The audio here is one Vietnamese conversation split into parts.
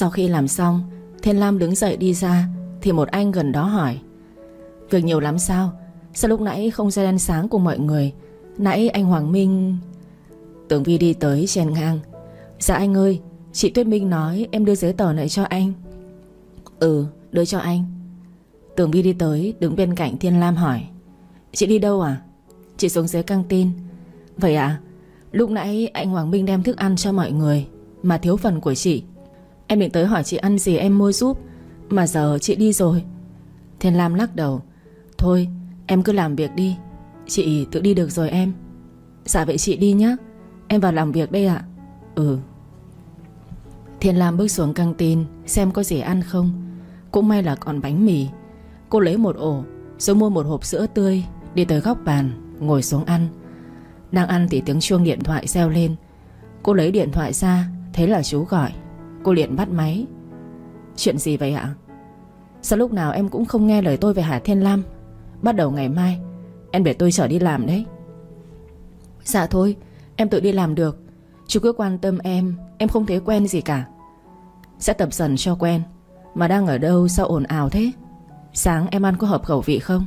Sau khi làm xong, Thiên Lam đứng dậy đi ra, Thì một anh gần đó hỏi, Việc nhiều lắm sao? Sao lúc nãy không ra đèn sáng cùng mọi người? Nãy anh Hoàng Minh tưởng Vi đi tới chen ngang Dạ anh ơi, Chị Tuyết Minh nói em đưa giấy tờ này cho anh. Ừ đưa cho anh. Tưởng Vi đi tới, đứng bên cạnh Thiên Lam hỏi, Chị đi đâu à? Chị xuống dưới căng tin. Vậy à? Lúc nãy anh Hoàng Minh đem thức ăn cho mọi người, Mà thiếu phần của chị Em định tới hỏi chị ăn gì em mua giúp. Mà giờ chị đi rồi. Thiên Lam lắc đầu. Thôi, em cứ làm việc đi. Chị tự đi được rồi em. Dạ vậy chị đi nhé Em vào làm việc đây ạ. Ừ. Thiên Lam bước xuống căng tin, Xem có gì ăn không. Cũng may là còn bánh mì. Cô lấy một ổ, Rồi mua một hộp sữa tươi, Đi tới góc bàn, Ngồi xuống ăn. Đang ăn thì tiếng chuông điện thoại reo lên. Cô lấy điện thoại ra, Thấy là chú gọi. Cô liền bắt máy. Chuyện gì vậy ạ? Sao lúc nào em cũng không nghe lời tôi về Hà Thiên Lam? Bắt đầu ngày mai, Em để tôi trở đi làm đấy. Dạ thôi, Em tự đi làm được. Chú cứ quan tâm em Em không thấy quen gì cả. Sẽ tập dần cho quen. Mà đang ở đâu, sao ồn ào thế? Sáng em ăn có hợp khẩu vị không?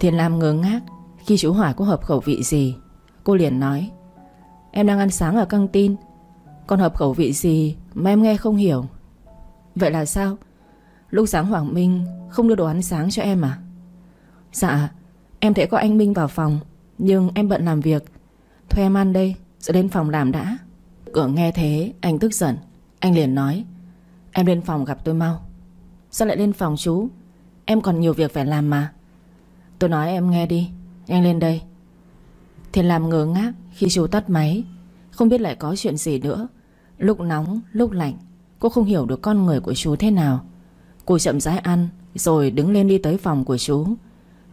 Thiên Lam ngớ ngác, Khi chú hỏi có hợp khẩu vị gì, Cô liền nói, Em đang ăn sáng ở căng tin con hợp khẩu vị gì mà em nghe không hiểu? Vậy là sao? Lúc sáng Hoàng Minh không đưa đồ ăn sáng cho em à? Dạ Em thấy có anh Minh vào phòng, Nhưng em bận làm việc. Thôi em ăn đây Rồi đến phòng làm đã. Cửa nghe thế, anh tức giận. Anh liền nói, Em lên phòng gặp tôi mau. Sao lại lên phòng chú? Em còn nhiều việc phải làm mà. Tôi nói em nghe đi, Nhanh lên đây. Thiên làm ngớ ngác khi chú tắt máy không biết lại có chuyện gì nữa. Lúc nóng, lúc lạnh, Cô không hiểu được con người của chú thế nào. Cô chậm rãi ăn, Rồi đứng lên đi tới phòng của chú.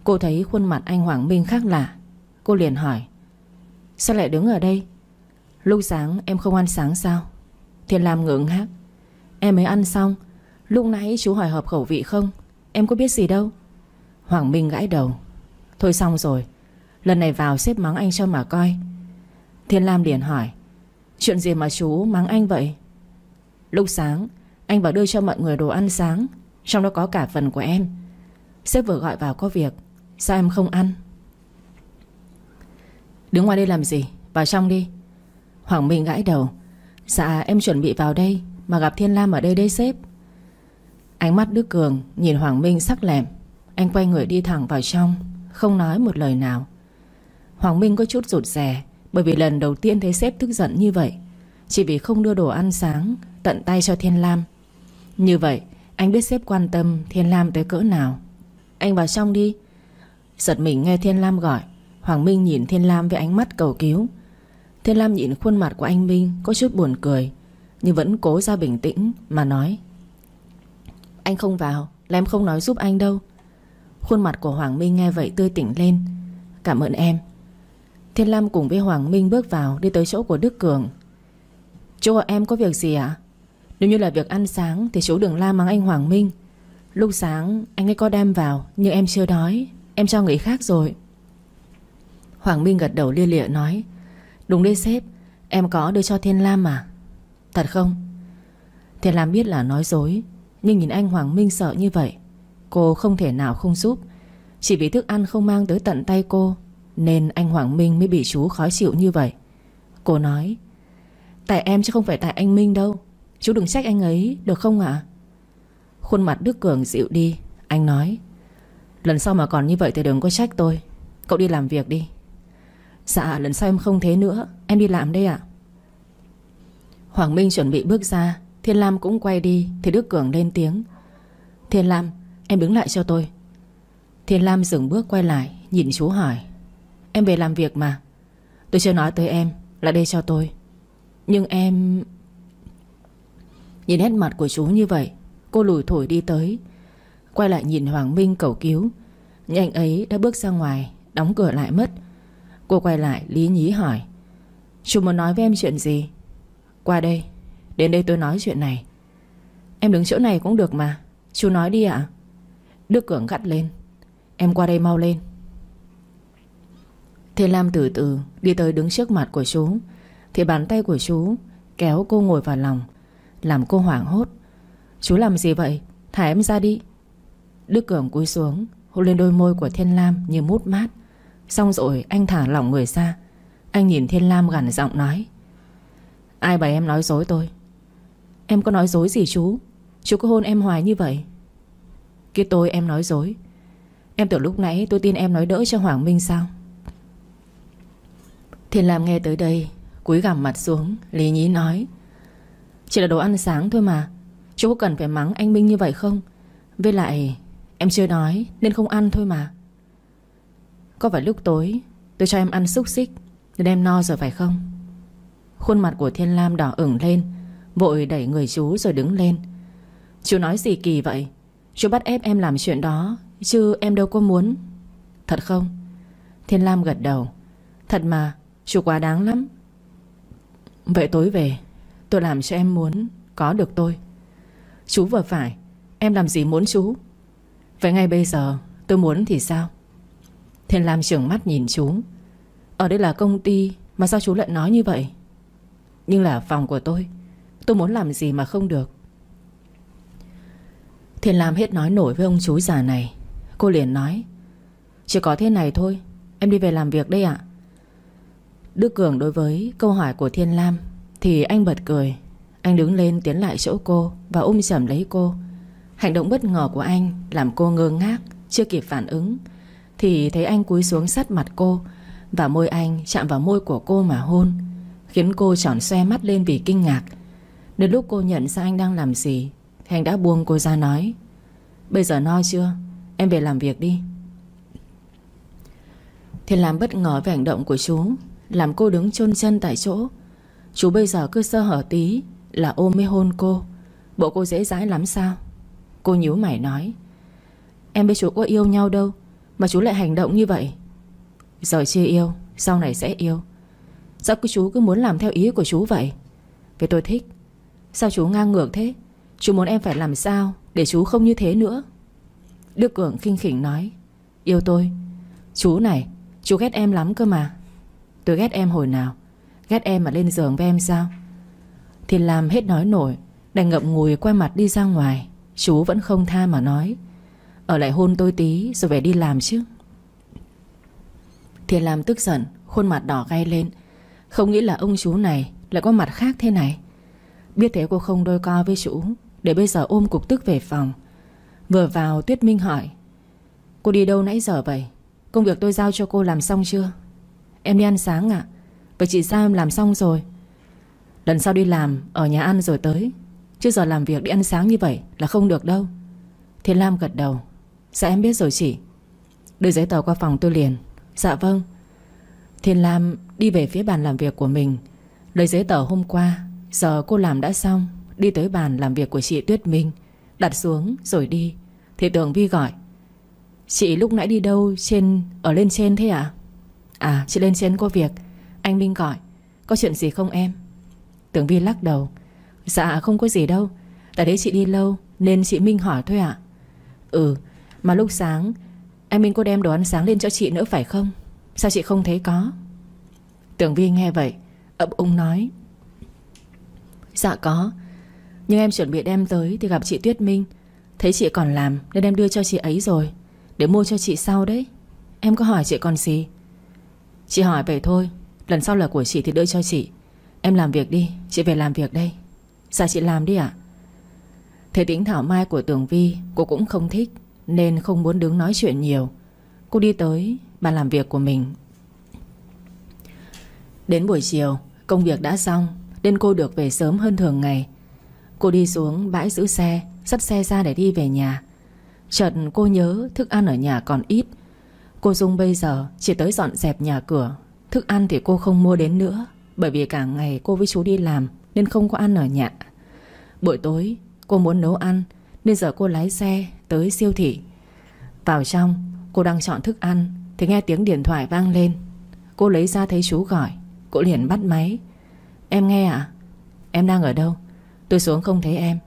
Cô thấy khuôn mặt anh Hoàng Minh khác lạ. Cô liền hỏi, Sao lại đứng ở đây? Lúc sáng em không ăn sáng sao? Thiên Lam ngưỡng hát Em mới ăn xong, Lúc nãy chú hỏi hợp khẩu vị không? Em có biết gì đâu? Hoàng Minh gãi đầu, Thôi xong rồi, Lần này vào xếp mắng anh cho mà coi. Thiên Lam liền hỏi, Chuyện gì mà chú mắng anh vậy? Lúc sáng, Anh bảo đưa cho mọi người đồ ăn sáng, Trong đó có cả phần của em. Sếp vừa gọi vào có việc, Sao em không ăn? Đứng ngoài đây làm gì? Vào trong đi. Hoàng Minh gãi đầu Dạ em chuẩn bị vào đây, Mà gặp Thiên Lam ở đây đây sếp. Ánh mắt Đức Cường nhìn Hoàng Minh sắc lẻm Anh quay người đi thẳng vào trong, Không nói một lời nào. Hoàng Minh có chút rụt rè bởi vì lần đầu tiên thấy sếp tức giận như vậy, Chỉ vì không đưa đồ ăn sáng, Tận tay cho Thiên Lam. Như vậy, anh biết sếp quan tâm Thiên Lam tới cỡ nào. Anh vào trong đi. Giật mình nghe Thiên Lam gọi, Hoàng Minh nhìn Thiên Lam với ánh mắt cầu cứu. Thiên Lam nhìn khuôn mặt của anh Minh Có chút buồn cười, Nhưng vẫn cố ra bình tĩnh mà nói. Anh không vào, Là em không nói giúp anh đâu. Khuôn mặt của Hoàng Minh nghe vậy tươi tỉnh lên. Cảm ơn em. Thiên Lam cùng với Hoàng Minh bước vào Đi tới chỗ của Đức Cường. Chú của em có việc gì ạ? Nếu như là việc ăn sáng Thì chú đừng la mắng anh Hoàng Minh. Lúc sáng anh ấy có đem vào, Nhưng em chưa đói. Em cho người khác rồi. Hoàng Minh gật đầu lia lịa nói, Đúng đấy sếp, Em có đưa cho Thiên Lam mà. Thật không? Thiên Lam biết là nói dối, Nhưng nhìn anh Hoàng Minh sợ như vậy, Cô không thể nào không giúp. Chỉ vì thức ăn không mang tới tận tay cô nên anh Hoàng Minh mới bị chú khó chịu như vậy. Cô nói, Tại em chứ không phải tại anh Minh đâu. Chú đừng trách anh ấy, được không ạ? Khuôn mặt Đức Cường dịu đi. Anh nói, Lần sau mà còn như vậy thì đừng có trách tôi. Cậu đi làm việc đi. Dạ lần sau em không thế nữa. Em đi làm đây ạ. Hoàng Minh chuẩn bị bước ra. Thiên Lam cũng quay đi Thì Đức Cường lên tiếng, Thiên Lam, em đứng lại cho tôi. Thiên Lam dừng bước quay lại, Nhìn chú hỏi Em về làm việc mà. Tôi chưa nói tới em, Là đây cho tôi. Nhưng em Nhìn hết mặt của chú như vậy, Cô lùi thổi đi tới. Quay lại nhìn Hoàng Minh cầu cứu. Nhưng anh ấy đã bước ra ngoài, Đóng cửa lại mất. Cô quay lại, lý nhí hỏi. Chú muốn nói với em chuyện gì? Qua đây, Đến đây tôi nói chuyện này. Em đứng chỗ này cũng được mà. Chú nói đi ạ. Đức Cường gắt lên. Em qua đây mau lên. Thiên Lam từ từ đi tới đứng trước mặt của chú, Thì bàn tay của chú kéo cô ngồi vào lòng, Làm cô hoảng hốt. Chú làm gì vậy? Thả em ra đi. Đức Cường cúi xuống, Hôn lên đôi môi của Thiên Lam như mút mát. Xong rồi anh thả lỏng người ra. Anh nhìn Thiên Lam gằn giọng nói, Ai bảo em nói dối tôi? Em có nói dối gì chú? Chú có hôn em hoài như vậy? Kia tôi em nói dối. Em tưởng lúc nãy tôi tin em nói đỡ cho Hoàng Minh sao? Thiên Lam nghe tới đây, Cúi gằm mặt xuống, Lý nhí nói, Chỉ là đồ ăn sáng thôi mà, Chú có cần phải mắng anh Minh như vậy không? Với lại, Em chưa nói nên không ăn thôi mà. Có phải lúc tối Tôi cho em ăn xúc xích Nên em no rồi phải không? Khuôn mặt của Thiên Lam đỏ ửng lên, Vội đẩy người chú rồi đứng lên. Chú nói gì kỳ vậy? Chú bắt ép em làm chuyện đó, Chứ em đâu có muốn. Thật không? Thiên Lam gật đầu. Thật mà Chú quá đáng lắm. Vậy tối về, Tôi làm cho em muốn Có được tôi. Chú vừa phải, Em làm gì muốn chú? Vậy ngay bây giờ, tôi muốn thì sao? Thiên Lam trưởng mắt nhìn chú. Ở đây là công ty Mà sao chú lại nói như vậy? Nhưng là phòng của tôi Tôi muốn làm gì mà không được. Thiên Lam hết nói nổi với ông chú già này. Cô liền nói, Chỉ có thế này thôi, Em đi về làm việc đây ạ. Đức Cường đối với câu hỏi của Thiên Lam, Thì anh bật cười. Anh đứng lên tiến lại chỗ cô Và um ôm chầm lấy cô. Hành động bất ngờ của anh Làm cô ngơ ngác, Chưa kịp phản ứng. Thì thấy anh cúi xuống sát mặt cô Và môi anh chạm vào môi của cô mà hôn, Khiến cô tròn xoe mắt lên vì kinh ngạc. Đến lúc cô nhận ra anh đang làm gì, Thì anh đã buông cô ra nói, Bây giờ no chưa? Em về làm việc đi. Thiên Lam bất ngờ về hành động của chú làm cô đứng chôn chân tại chỗ. Chú bây giờ cứ sơ hở tí Là ôm mới hôn cô. Bộ cô dễ dãi lắm sao? Cô nhíu mày nói. Em với chú có yêu nhau đâu, Mà chú lại hành động như vậy. Giờ chưa yêu, Sau này sẽ yêu. Sao cứ chú cứ muốn làm theo ý của chú vậy? Vì tôi thích. Sao chú ngang ngược thế? Chú muốn em phải làm sao Để chú không như thế nữa? Đức Cường khinh khỉnh nói. Yêu tôi. Chú này, Chú ghét em lắm cơ mà. Tôi ghét em hồi nào? Ghét em mà lên giường với em sao? Thiên Lam hết nói nổi, Đành ngậm ngùi quay mặt đi ra ngoài. Chú vẫn không tha mà nói. Ở lại hôn tôi tí, rồi về đi làm chứ. Thiên Lam tức giận, Khuôn mặt đỏ gay lên. Không nghĩ là ông chú này lại có mặt khác thế này. Biết thế cô không đôi co với chú, Để bây giờ ôm cục tức về phòng. Vừa vào, Tuyết Minh hỏi, Cô đi đâu nãy giờ vậy? Công việc tôi giao cho cô làm xong chưa? Em đi ăn sáng ạ. À? Vậy chị sao em làm xong rồi? Lần sau đi làm, ở nhà ăn rồi tới. Chứ giờ làm việc đi ăn sáng như vậy Là không được đâu. Thiên Lam gật đầu. Dạ em biết rồi chị. Đưa giấy tờ qua phòng tôi liền. Dạ vâng. Thiên Lam đi về phía bàn làm việc của mình. Lấy giấy tờ hôm qua, Giờ cô làm đã xong, Đi tới bàn làm việc của chị Tuyết Minh. Đặt xuống rồi đi. Thì Tường Vi gọi. Chị lúc nãy đi đâu trên, Ở lên trên thế ạ? à? À chị lên trên có việc. Anh Minh gọi. Có chuyện gì không em? Tưởng Vi lắc đầu. Dạ không có gì đâu. Tại đấy chị đi lâu, Nên chị Minh hỏi thôi ạ. Ừ Mà lúc sáng, Anh Minh có đem đồ ăn sáng lên cho chị nữa phải không? Sao chị không thấy có? Tưởng Vi nghe vậy ậm ung nói. Dạ có, Nhưng em chuẩn bị đem tới Thì gặp chị Tuyết Minh. Thấy chị còn làm Nên em đưa cho chị ấy rồi, Để mua cho chị sau đấy. Em có hỏi chị còn gì? Chị hỏi vậy thôi. Lần sau là của chị thì đưa cho chị. Em làm việc đi. Chị về làm việc đây. Dạ chị làm đi ạ. Thế tính thảo mai của Tường Vi, Cô cũng không thích, Nên không muốn đứng nói chuyện nhiều. Cô đi tới bàn làm việc của mình. Đến buổi chiều, Công việc đã xong, Nên cô được về sớm hơn thường ngày. Cô đi xuống bãi giữ xe, Dắt xe ra để đi về nhà. Chợt cô nhớ thức ăn ở nhà còn ít Cô Dung bây giờ chỉ tới dọn dẹp nhà cửa. Thức ăn thì cô không mua đến nữa, Bởi vì cả ngày cô với chú đi làm Nên không có ăn ở nhà. Buổi tối, cô muốn nấu ăn, Nên giờ cô lái xe tới siêu thị. Vào trong, cô đang chọn thức ăn Thì nghe tiếng điện thoại vang lên. Cô lấy ra thấy chú gọi, Cô liền bắt máy. Em nghe ạ. Em đang ở đâu? Tôi xuống không thấy em.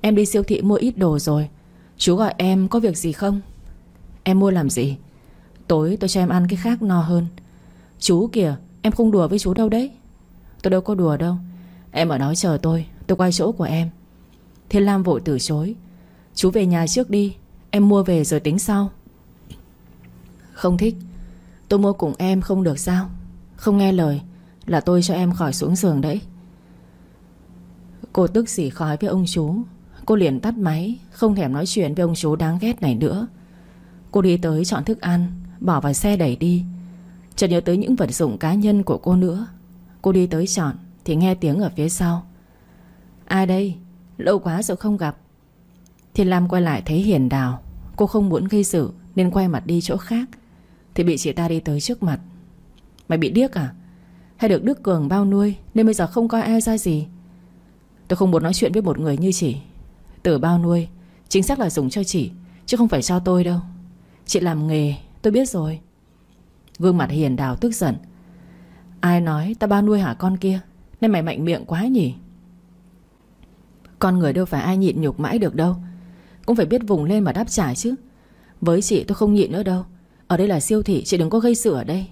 Em đi siêu thị mua ít đồ rồi. Chú gọi em có việc gì không? Em mua làm gì? Tối tôi cho em ăn cái khác no hơn. Chú kìa, em không đùa với chú đâu đấy. Tôi đâu có đùa đâu. Em ở đó chờ tôi Tôi quay chỗ của em. Thiên Lam vội từ chối. Chú về nhà trước đi, Em mua về rồi tính sau. Không thích. Tôi mua cùng em không được sao? Không nghe lời, Là tôi cho em khỏi xuống giường đấy. Cô tức xỉ khói với ông chú. Cô liền tắt máy, Không thèm nói chuyện với ông chú đáng ghét này nữa. Cô đi tới chọn thức ăn Bỏ vào xe đẩy đi. Chợt nhớ tới những vật dụng cá nhân của cô nữa. Cô đi tới chọn, Thì nghe tiếng ở phía sau. Ai đây? Lâu quá rồi không gặp. Thiên Lam quay lại thấy Hiền Đào. Cô không muốn gây sự, Nên quay mặt đi chỗ khác. Thì bị chị ta đi tới trước mặt. Mày bị điếc à? Hay được Đức Cường bao nuôi, Nên bây giờ không coi ai ra gì? Tôi không muốn nói chuyện với một người như chị. Từ bao nuôi, Chính xác là dùng cho chị, Chứ không phải cho tôi đâu. Chị làm nghề tôi biết rồi. Gương mặt hiền đào tức giận. Ai nói ta bao nuôi hả con kia? Nên mày mạnh miệng quá nhỉ? Con người đâu phải ai nhịn nhục mãi được đâu. Cũng phải biết vùng lên mà đáp trả chứ. Với chị tôi không nhịn nữa đâu. Ở đây là siêu thị, chị đừng có gây sự ở đây.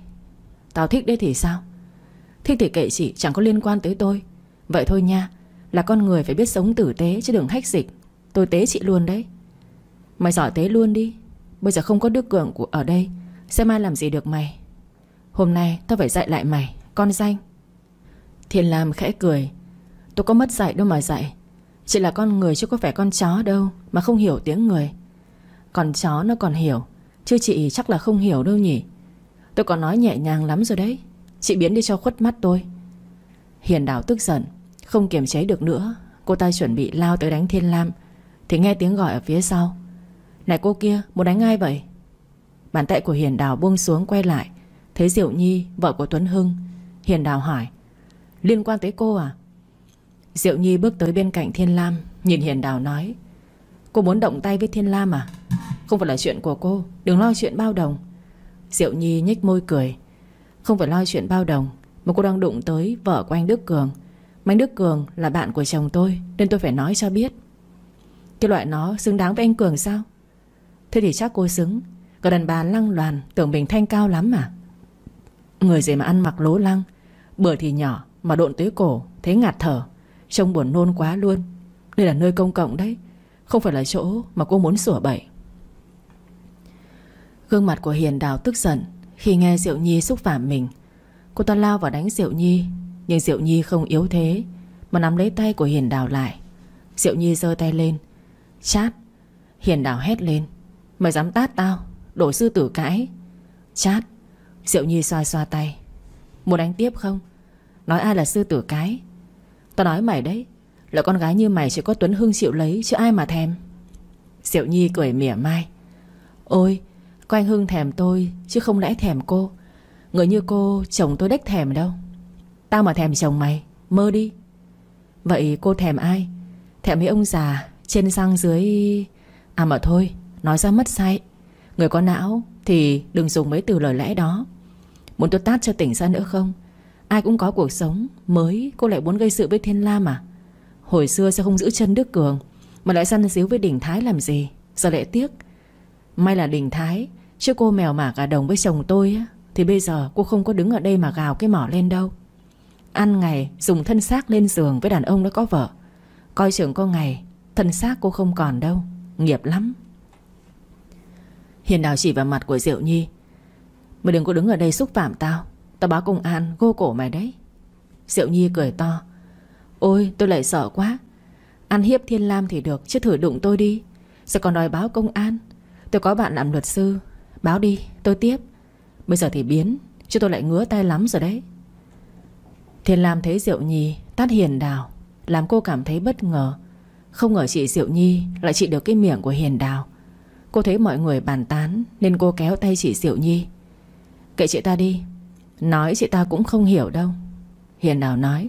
Tao thích đây thì sao? Thích thì kệ chị, chẳng có liên quan tới tôi. Vậy thôi nha, Là con người phải biết sống tử tế chứ đừng hách dịch. Tôi tế chị luôn đấy. Mày giỏi tế luôn đi. Bây giờ không có Đức Cường của ở đây. Sẽ mai làm gì được mày. Hôm nay tao phải dạy lại mày, Con danh. Thiên Lam khẽ cười. Tôi có mất dạy đâu mà dạy. Chỉ là con người chứ có phải con chó đâu, Mà không hiểu tiếng người. Còn chó nó còn hiểu, Chứ chị chắc là không hiểu đâu nhỉ. Tôi còn nói nhẹ nhàng lắm rồi đấy. Chị biến đi cho khuất mắt tôi. Hiền đảo tức giận, Không kiềm chế được nữa. Cô ta chuẩn bị lao tới đánh Thiên Lam, Thì nghe tiếng gọi ở phía sau. Này cô kia, muốn đánh ai vậy? Bàn tay của Hiền Đào buông xuống quay lại. Thấy Diệu Nhi, vợ của Tuấn Hưng. Hiền Đào hỏi, Liên quan tới cô à? Diệu Nhi bước tới bên cạnh Thiên Lam, Nhìn Hiền Đào nói, Cô muốn động tay với Thiên Lam à? Không phải là chuyện của cô, Đừng lo chuyện bao đồng. Diệu Nhi nhếch môi cười, Không phải lo chuyện bao đồng, Mà cô đang đụng tới vợ của anh Đức Cường. Mà anh Đức Cường là bạn của chồng tôi, Nên tôi phải nói cho biết. Cái loại nó xứng đáng với anh Cường sao? Thế thì chắc cô xứng. Còn đàn bà lăng loàn, Tưởng mình thanh cao lắm mà. Người gì mà ăn mặc lố lăng, Bữa thì nhỏ mà độn tới cổ Thấy ngạt thở, Trông buồn nôn quá luôn. Đây là nơi công cộng đấy, Không phải là chỗ mà cô muốn sửa bậy. Gương mặt của Hiền Đào tức giận Khi nghe Diệu Nhi xúc phạm mình. Cô ta lao vào đánh Diệu Nhi, Nhưng Diệu Nhi không yếu thế Mà nắm lấy tay của Hiền Đào lại. Diệu Nhi giơ tay lên, Chát. Hiền Đào hét lên. Mày dám tát tao, đổi sư tử cãi. Chát, Diệu Nhi xoa xoa tay. Muốn đánh tiếp không? Nói ai là sư tử cái Tao nói mày đấy, Là con gái như mày chỉ có Tuấn Hưng chịu lấy Chứ ai mà thèm. Diệu Nhi cười mỉa mai. Ôi, có anh Hưng thèm tôi Chứ không lẽ thèm cô? Người như cô, chồng tôi đếch thèm đâu. Tao mà thèm chồng mày, Mơ đi. Vậy cô thèm ai? Thèm mấy ông già Trên sang dưới? À mà thôi Nói ra mất say Người có não Thì đừng dùng mấy từ lời lẽ đó. Muốn tôi tát cho tỉnh ra nữa không? Ai cũng có cuộc sống mới, Cô lại muốn gây sự với Thiên Lam à? Hồi xưa sao không giữ chân Đức Cường, Mà lại săn xíu với Đình Thái làm gì? Giờ lại tiếc. May là Đình Thái, Chứ cô mèo mả gà đồng với chồng tôi á, Thì bây giờ cô không có đứng ở đây mà gào cái mỏ lên đâu. Ăn ngày dùng thân xác lên giường với đàn ông đã có vợ. Coi chừng có ngày Thân xác cô không còn đâu. Nghiệp lắm. Hiền đào chỉ vào mặt của Diệu Nhi. Mày đừng có đứng ở đây xúc phạm tao. Tao báo công an, gô cổ mày đấy. Diệu Nhi cười to. Ôi, tôi lại sợ quá. Ăn hiếp Thiên Lam thì được, Chứ thử đụng tôi đi. Sẽ còn đòi báo công an. Tôi có bạn làm luật sư. Báo đi, tôi tiếp. Bây giờ thì biến, Chứ tôi lại ngứa tay lắm rồi đấy. Thiên Lam thấy Diệu Nhi tát hiền đào Làm cô cảm thấy bất ngờ. Không ngờ chị Diệu Nhi lại trị được cái miệng của hiền đào Cô thấy mọi người bàn tán, Nên cô kéo tay chị Diệu Nhi. Kệ chị ta đi, Nói chị ta cũng không hiểu đâu. Hiền đào nói,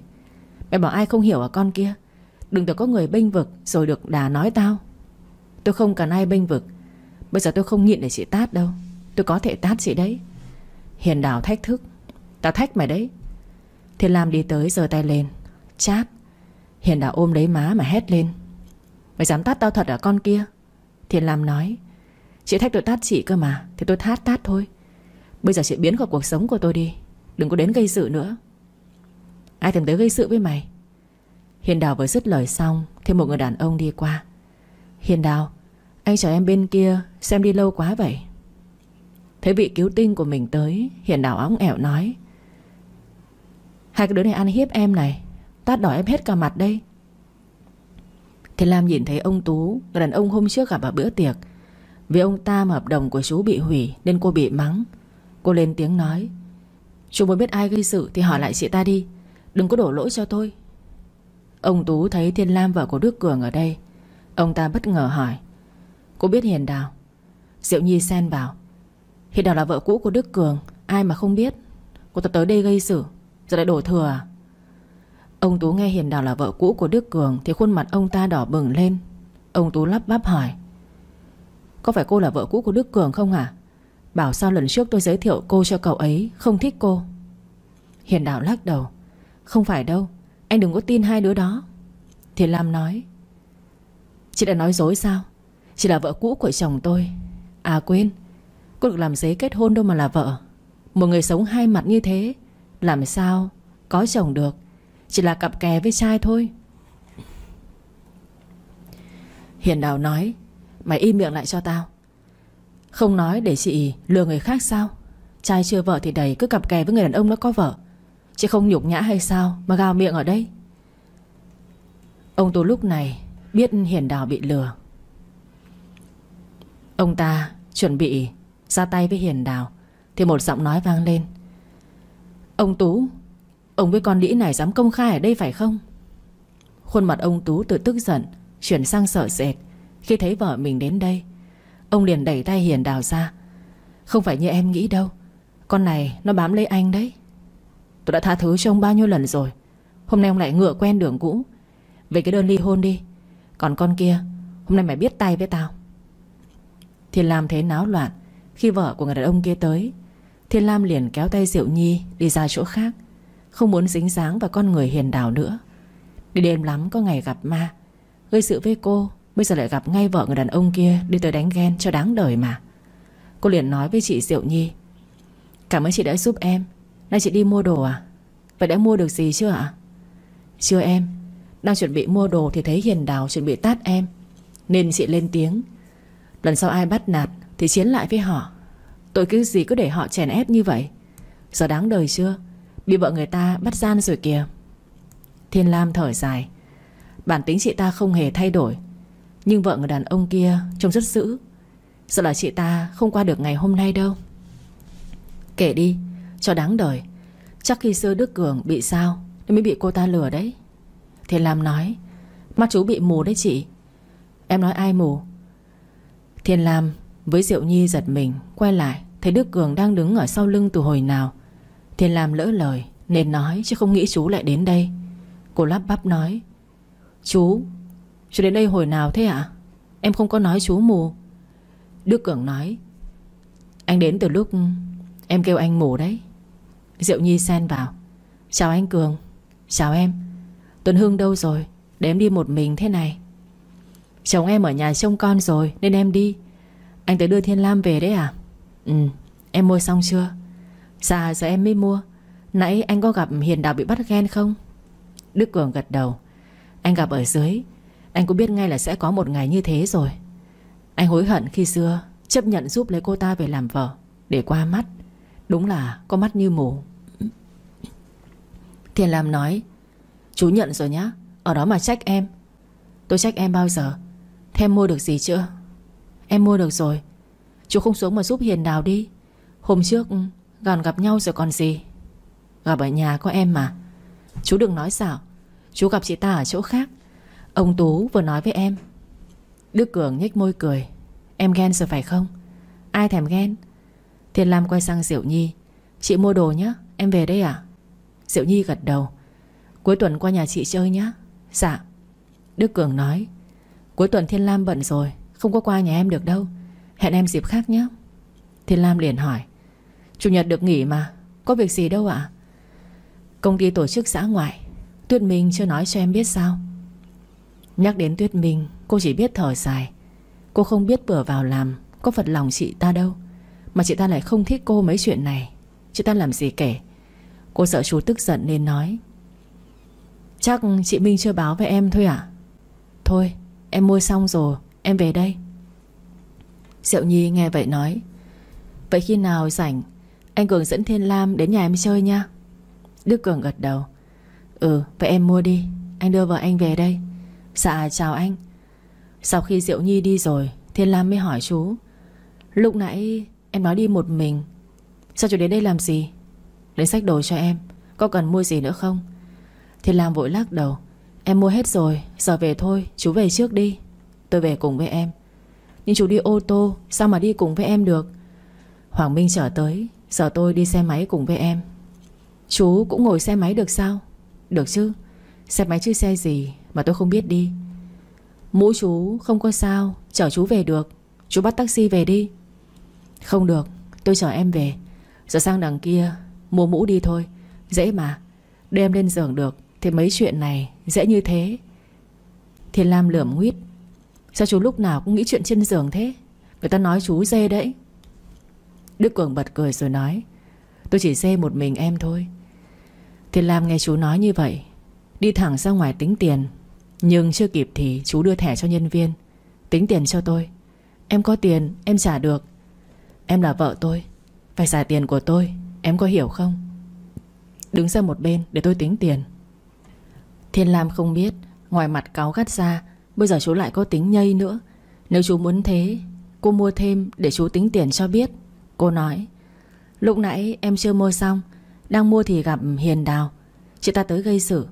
Mẹ bảo ai không hiểu à con kia? Đừng được có người bênh vực rồi được đà nói tao. Tôi không cần ai bênh vực, Bây giờ tôi không nhịn để chị tát đâu, Tôi có thể tát chị đấy. Hiền đào thách thức Tao thách mày đấy. Thiên Lam đi tới giơ tay lên, Chát. Hiền đào ôm lấy má mà hét lên, Mày dám tát tao thật à con kia? Thiên Lam nói Chị thách tôi tát chị cơ mà, Thì tôi thát tát thôi. Bây giờ chị biến khỏi cuộc sống của tôi đi, Đừng có đến gây sự nữa. Ai thèm tới gây sự với mày? Hiền Đào vừa dứt lời xong Thì một người đàn ông đi qua. Hiền Đào, Anh chờ em bên kia Xem đi lâu quá vậy. Thấy vị cứu tinh của mình tới, Hiền Đào óng ẻo nói. Hai cái đứa này ăn hiếp em này, Tát đỏ em hết cả mặt đây. Thì Lam nhìn thấy ông Tú, Người đàn ông hôm trước gặp ở bữa tiệc vì ông ta mà hợp đồng của chú bị hủy Nên cô bị mắng. Cô lên tiếng nói, Chú muốn biết ai gây sự thì hỏi lại chị ta đi. Đừng có đổ lỗi cho tôi. Ông Tú thấy Thiên Lam vợ của Đức Cường ở đây, Ông ta bất ngờ hỏi, Cô biết Hiền Đào? Diệu Nhi xen vào, Hiền Đào là vợ cũ của Đức Cường, Ai mà không biết? Cô ta tới đây gây sự, Giờ lại đổ thừa à? Ông Tú nghe Hiền Đào là vợ cũ của Đức Cường Thì khuôn mặt ông ta đỏ bừng lên. Ông Tú lắp bắp hỏi có phải cô là vợ cũ của Đức Cường không hả? Bảo sao lần trước tôi giới thiệu cô cho cậu ấy Không thích cô? Hiền Đào lắc đầu. Không phải đâu, Anh đừng có tin hai đứa đó. Thì Lam nói. Chị đã nói dối sao? Chị là vợ cũ của chồng tôi. À quên, Cô được làm giấy kết hôn đâu mà là vợ. Một người sống hai mặt như thế, Làm sao có chồng được? Chỉ là cặp kè với trai thôi. Hiền Đào nói. Mày im miệng lại cho tao. Không nói để chị lừa người khác sao? Trai chưa vợ thì đầy, cứ cặp kè với người đàn ông nó có vợ. Chị không nhục nhã hay sao Mà gào miệng ở đây? Ông Tú lúc này Biết Hiền Đào bị lừa. Ông ta chuẩn bị ra tay với Hiền Đào, Thì một giọng nói vang lên. Ông Tú, Ông với con đĩ này dám công khai ở đây phải không? Khuôn mặt ông Tú từ tức giận, Chuyển sang sợ sệt. Khi thấy vợ mình đến đây, Ông liền đẩy tay Hiền Đào ra. Không phải như em nghĩ đâu, Con này nó bám lấy anh đấy. Tôi đã tha thứ cho ông bao nhiêu lần rồi, Hôm nay ông lại ngựa quen đường cũ. Về cái đơn ly hôn đi, Còn con kia, Hôm nay mày biết tay với tao. Thiên Lam thấy náo loạn, Khi vợ của người đàn ông kia tới, Thiên Lam liền kéo tay Diệu Nhi Đi ra chỗ khác, Không muốn dính dáng vào con người hiền đào nữa. Đi đêm lắm có ngày gặp ma, Gây sự với cô Bây giờ lại gặp ngay vợ người đàn ông kia Đi tới đánh ghen cho đáng đời mà. Cô liền nói với chị Diệu Nhi, Cảm ơn chị đã giúp em. Nay chị đi mua đồ à? Vậy đã mua được gì chưa ạ? Chưa em. Đang chuẩn bị mua đồ thì thấy Hiền Đào chuẩn bị tát em, Nên chị lên tiếng. Lần sau ai bắt nạt Thì chiến lại với họ. Tội cứ gì cứ để họ chèn ép như vậy. Giờ đáng đời chưa? Bị vợ người ta bắt gian rồi kìa. Thiên Lam thở dài, Bản tính chị ta không hề thay đổi. Nhưng vợ người đàn ông kia trông rất dữ. Sợ là chị ta không qua được ngày hôm nay đâu. Kể đi, Cho đáng đời. Chắc khi xưa Đức Cường bị sao Nên mới bị cô ta lừa đấy. Thiên Lam nói, Mắt chú bị mù đấy chị. Em nói ai mù? Thiên Lam với Diệu Nhi giật mình, Quay lại, Thấy Đức Cường đang đứng ở sau lưng từ hồi nào. Thiên Lam lỡ lời, Nên nói chứ không nghĩ chú lại đến đây. Cô lắp bắp nói, Chú Chú đến đây hồi nào thế ạ? Em không có nói chú mù. Đức Cường nói, Anh đến từ lúc Em kêu anh mù đấy. Diệu Nhi xen vào, Chào anh Cường, Chào em. Tuấn Hương đâu rồi? Để em đi một mình thế này. Chồng em ở nhà trông con rồi, Nên em đi. Anh tới đưa Thiên Lam về đấy à? Ừ em mua xong chưa? Dạ giờ em mới mua. Nãy anh có gặp Hiền Đào bị bắt ghen không? Đức Cường gật đầu, Anh gặp ở dưới. Anh cũng biết ngay là sẽ có một ngày như thế rồi. Anh hối hận khi xưa Chấp nhận giúp lấy cô ta về làm vợ Để qua mắt. Đúng là có mắt như mù. Thiền Lam nói, Chú nhận rồi nhá, Ở đó mà trách em. Tôi trách em bao giờ? Thế em mua được gì chưa? Em mua được rồi. Chú không xuống mà giúp Hiền Đào đi. Hôm trước ừ, gần gặp nhau rồi còn gì? Gặp ở nhà có em mà. Chú đừng nói xạo. Chú gặp chị ta ở chỗ khác. Ông Tú vừa nói với em. Đức Cường nhếch môi cười. Em ghen rồi phải không? Ai thèm ghen? Thiên Lam quay sang Diệu Nhi. Chị mua đồ nhé Em về đây à? Diệu Nhi gật đầu. Cuối tuần qua nhà chị chơi nhé Dạ. Đức Cường nói. Cuối tuần Thiên Lam bận rồi, Không có qua nhà em được đâu. Hẹn em dịp khác nhé Thiên Lam liền hỏi. Chủ nhật được nghỉ mà, Có việc gì đâu ạ? Công ty tổ chức xã ngoại. Tuyết Minh chưa nói cho em biết sao. Nhắc đến Tuyết Minh, Cô chỉ biết thở dài. Cô không biết bữa vào làm, Có phật lòng chị ta đâu. Mà chị ta lại không thích cô mấy chuyện này. Chị ta làm gì kể? Cô sợ chú tức giận nên nói. Chắc chị Minh chưa báo với em thôi à Thôi, em mua xong rồi, Em về đây. Diệu Nhi nghe vậy nói. Vậy khi nào rảnh, Anh Cường dẫn Thiên Lam đến nhà em chơi nha. Đức Cường gật đầu. Ừ vậy em mua đi. Anh đưa vợ anh về đây. Dạ chào anh. Sau khi Diệu Nhi đi rồi, Thiên Lam mới hỏi chú. Lúc nãy em nói đi một mình. Sao chú đến đây làm gì? Lấy sách đồ cho em, Có cần mua gì nữa không? Thiên Lam vội lắc đầu. Em mua hết rồi, Giờ về thôi, Chú về trước đi. Tôi về cùng với em. Nhưng chú đi ô tô, Sao mà đi cùng với em được? Hoàng Minh trở tới, Giờ tôi đi xe máy cùng với em. Chú cũng ngồi xe máy được sao? Được chứ. Xe máy chứ xe gì? Mà tôi không biết đi. Mũ chú không có sao, Chở chú về được. Chú bắt taxi về đi. Không được, tôi chở em về. Giờ sang đằng kia, Mua mũ đi thôi. Dễ mà Đưa em lên giường được. Thì mấy chuyện này dễ như thế. Thiên Lam lườm nguyết. Sao chú lúc nào cũng nghĩ chuyện trên giường thế? Người ta nói chú dê đấy. Đức Cường bật cười rồi nói, Tôi chỉ dê một mình em thôi. Thiên Lam nghe chú nói như vậy, Đi thẳng ra ngoài tính tiền. Nhưng chưa kịp thì chú đưa thẻ cho nhân viên. Tính tiền cho tôi. Em có tiền, em trả được. Em là vợ tôi. Phải trả tiền của tôi. Em có hiểu không? Đứng ra một bên để tôi tính tiền. Thiên Lam không biết, Ngoài mặt cáo gắt ra, Bây giờ chú lại có tính nhây nữa. Nếu chú muốn thế, Cô mua thêm để chú tính tiền cho biết. Cô nói, Lúc nãy em chưa mua xong, Đang mua thì gặp Hiền Đào. Chị ta tới gây sự.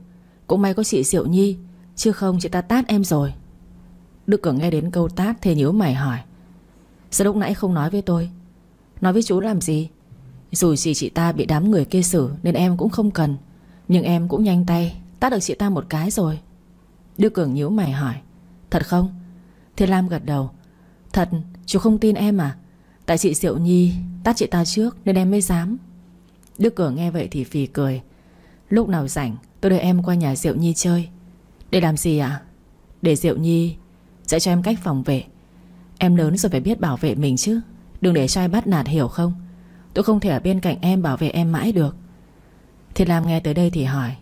Cũng may có chị Diệu Nhi. Chứ không chị ta tát em rồi. Đức Cường nghe đến câu tát thì nhớ mày hỏi, Sao lúc nãy không nói với tôi? Nói với chú làm gì? Dù gì chị ta bị đám người kia xử Nên em cũng không cần, Nhưng em cũng nhanh tay Tát được chị ta một cái rồi. Đức Cường nhíu mày hỏi, Thật không? Thiên Lam gật đầu, Thật, chú không tin em à? Tại chị Diệu Nhi tát chị ta trước Nên em mới dám. Đức Cường nghe vậy thì phì cười, Lúc nào rảnh, tôi đưa em qua nhà Diệu Nhi chơi. Để làm gì ạ? Để Diệu Nhi Dạy cho em cách phòng vệ. Em lớn rồi phải biết bảo vệ mình chứ. Đừng để cho ai bắt nạt hiểu không? Tôi không thể ở bên cạnh em bảo vệ em mãi được. Thiên Lam nghe tới đây thì hỏi,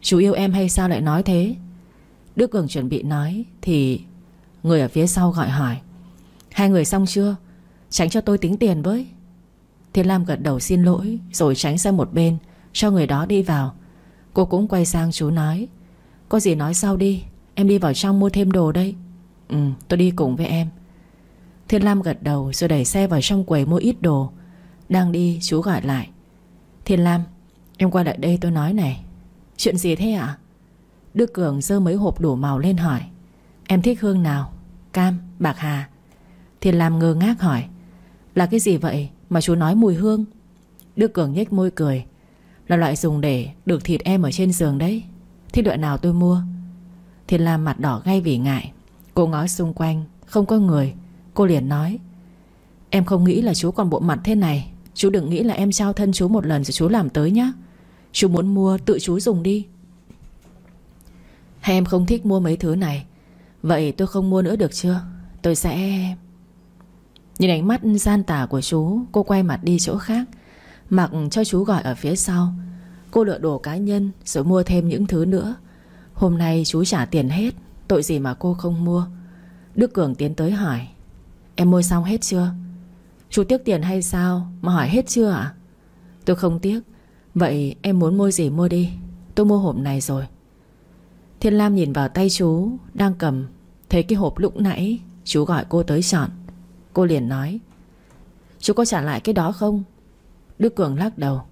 Chú yêu em hay sao lại nói thế? Đức Cường chuẩn bị nói Thì người ở phía sau gọi hỏi, Hai người xong chưa? Tránh cho tôi tính tiền với. Thiên Lam gật đầu xin lỗi, Rồi tránh sang một bên, Cho người đó đi vào. Cô cũng quay sang chú nói có gì nói sau đi. Em đi vào trong mua thêm đồ đây. Ừ tôi đi cùng với em. Thiên Lam gật đầu rồi đẩy xe vào trong quầy mua ít đồ. Đang đi chú gọi lại. Thiên Lam Em qua lại đây tôi nói này. Chuyện gì thế ạ? Đức Cường dơ mấy hộp đủ màu lên hỏi. Em thích hương nào? Cam, bạc hà. Thiên Lam ngơ ngác hỏi. Là cái gì vậy mà chú nói mùi hương? Đức Cường nhếch môi cười. Là loại dùng để được thịt em ở trên giường đấy thế đoạn nào tôi mua? Thiên Lam mặt đỏ gay vì ngại. Cô ngó xung quanh, Không có người. Cô liền nói, Em không nghĩ là chú còn bộ mặt thế này. Chú đừng nghĩ là em trao thân chú một lần rồi chú làm tới nhá. Chú muốn mua, tự chú dùng đi. Hay em không thích mua mấy thứ này? Vậy tôi không mua nữa được chưa? Tôi sẽ Nhìn ánh mắt gian tà của chú, Cô quay mặt đi chỗ khác, Mặc cho chú gọi ở phía sau. Cô lựa đồ cá nhân rồi mua thêm những thứ nữa. Hôm nay chú trả tiền hết, Tội gì mà cô không mua? Đức Cường tiến tới hỏi, Em mua xong hết chưa? Chú tiếc tiền hay sao mà hỏi hết chưa ạ? Tôi không tiếc. Vậy em muốn mua gì mua đi. Tôi mua hộp này rồi. Thiên Lam nhìn vào tay chú, Đang cầm, Thấy cái hộp lúc nãy, Chú gọi cô tới chọn. Cô liền nói, Chú có trả lại cái đó không? Đức Cường lắc đầu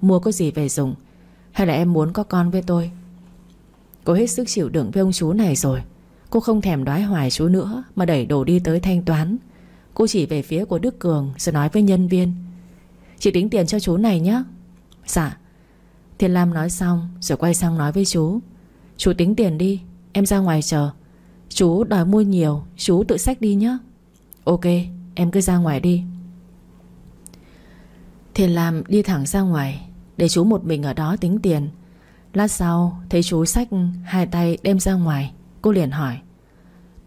Mua có gì về dùng? Hay là em muốn có con với tôi? Cô hết sức chịu đựng với ông chú này rồi. Cô không thèm đoái hoài chú nữa, Mà đẩy đồ đi tới thanh toán. Cô chỉ về phía của Đức Cường, Rồi nói với nhân viên. Chị tính tiền cho chú này nhé Dạ. Thiên Lam nói xong, rồi quay sang nói với chú. Chú tính tiền đi, Em ra ngoài chờ. Chú đòi mua nhiều, Chú tự xách đi nhé Ok, em cứ ra ngoài đi. Thiên Lam đi thẳng ra ngoài. Để chú một mình ở đó tính tiền. Lát sau, thấy chú sách Hai tay đem ra ngoài, Cô liền hỏi,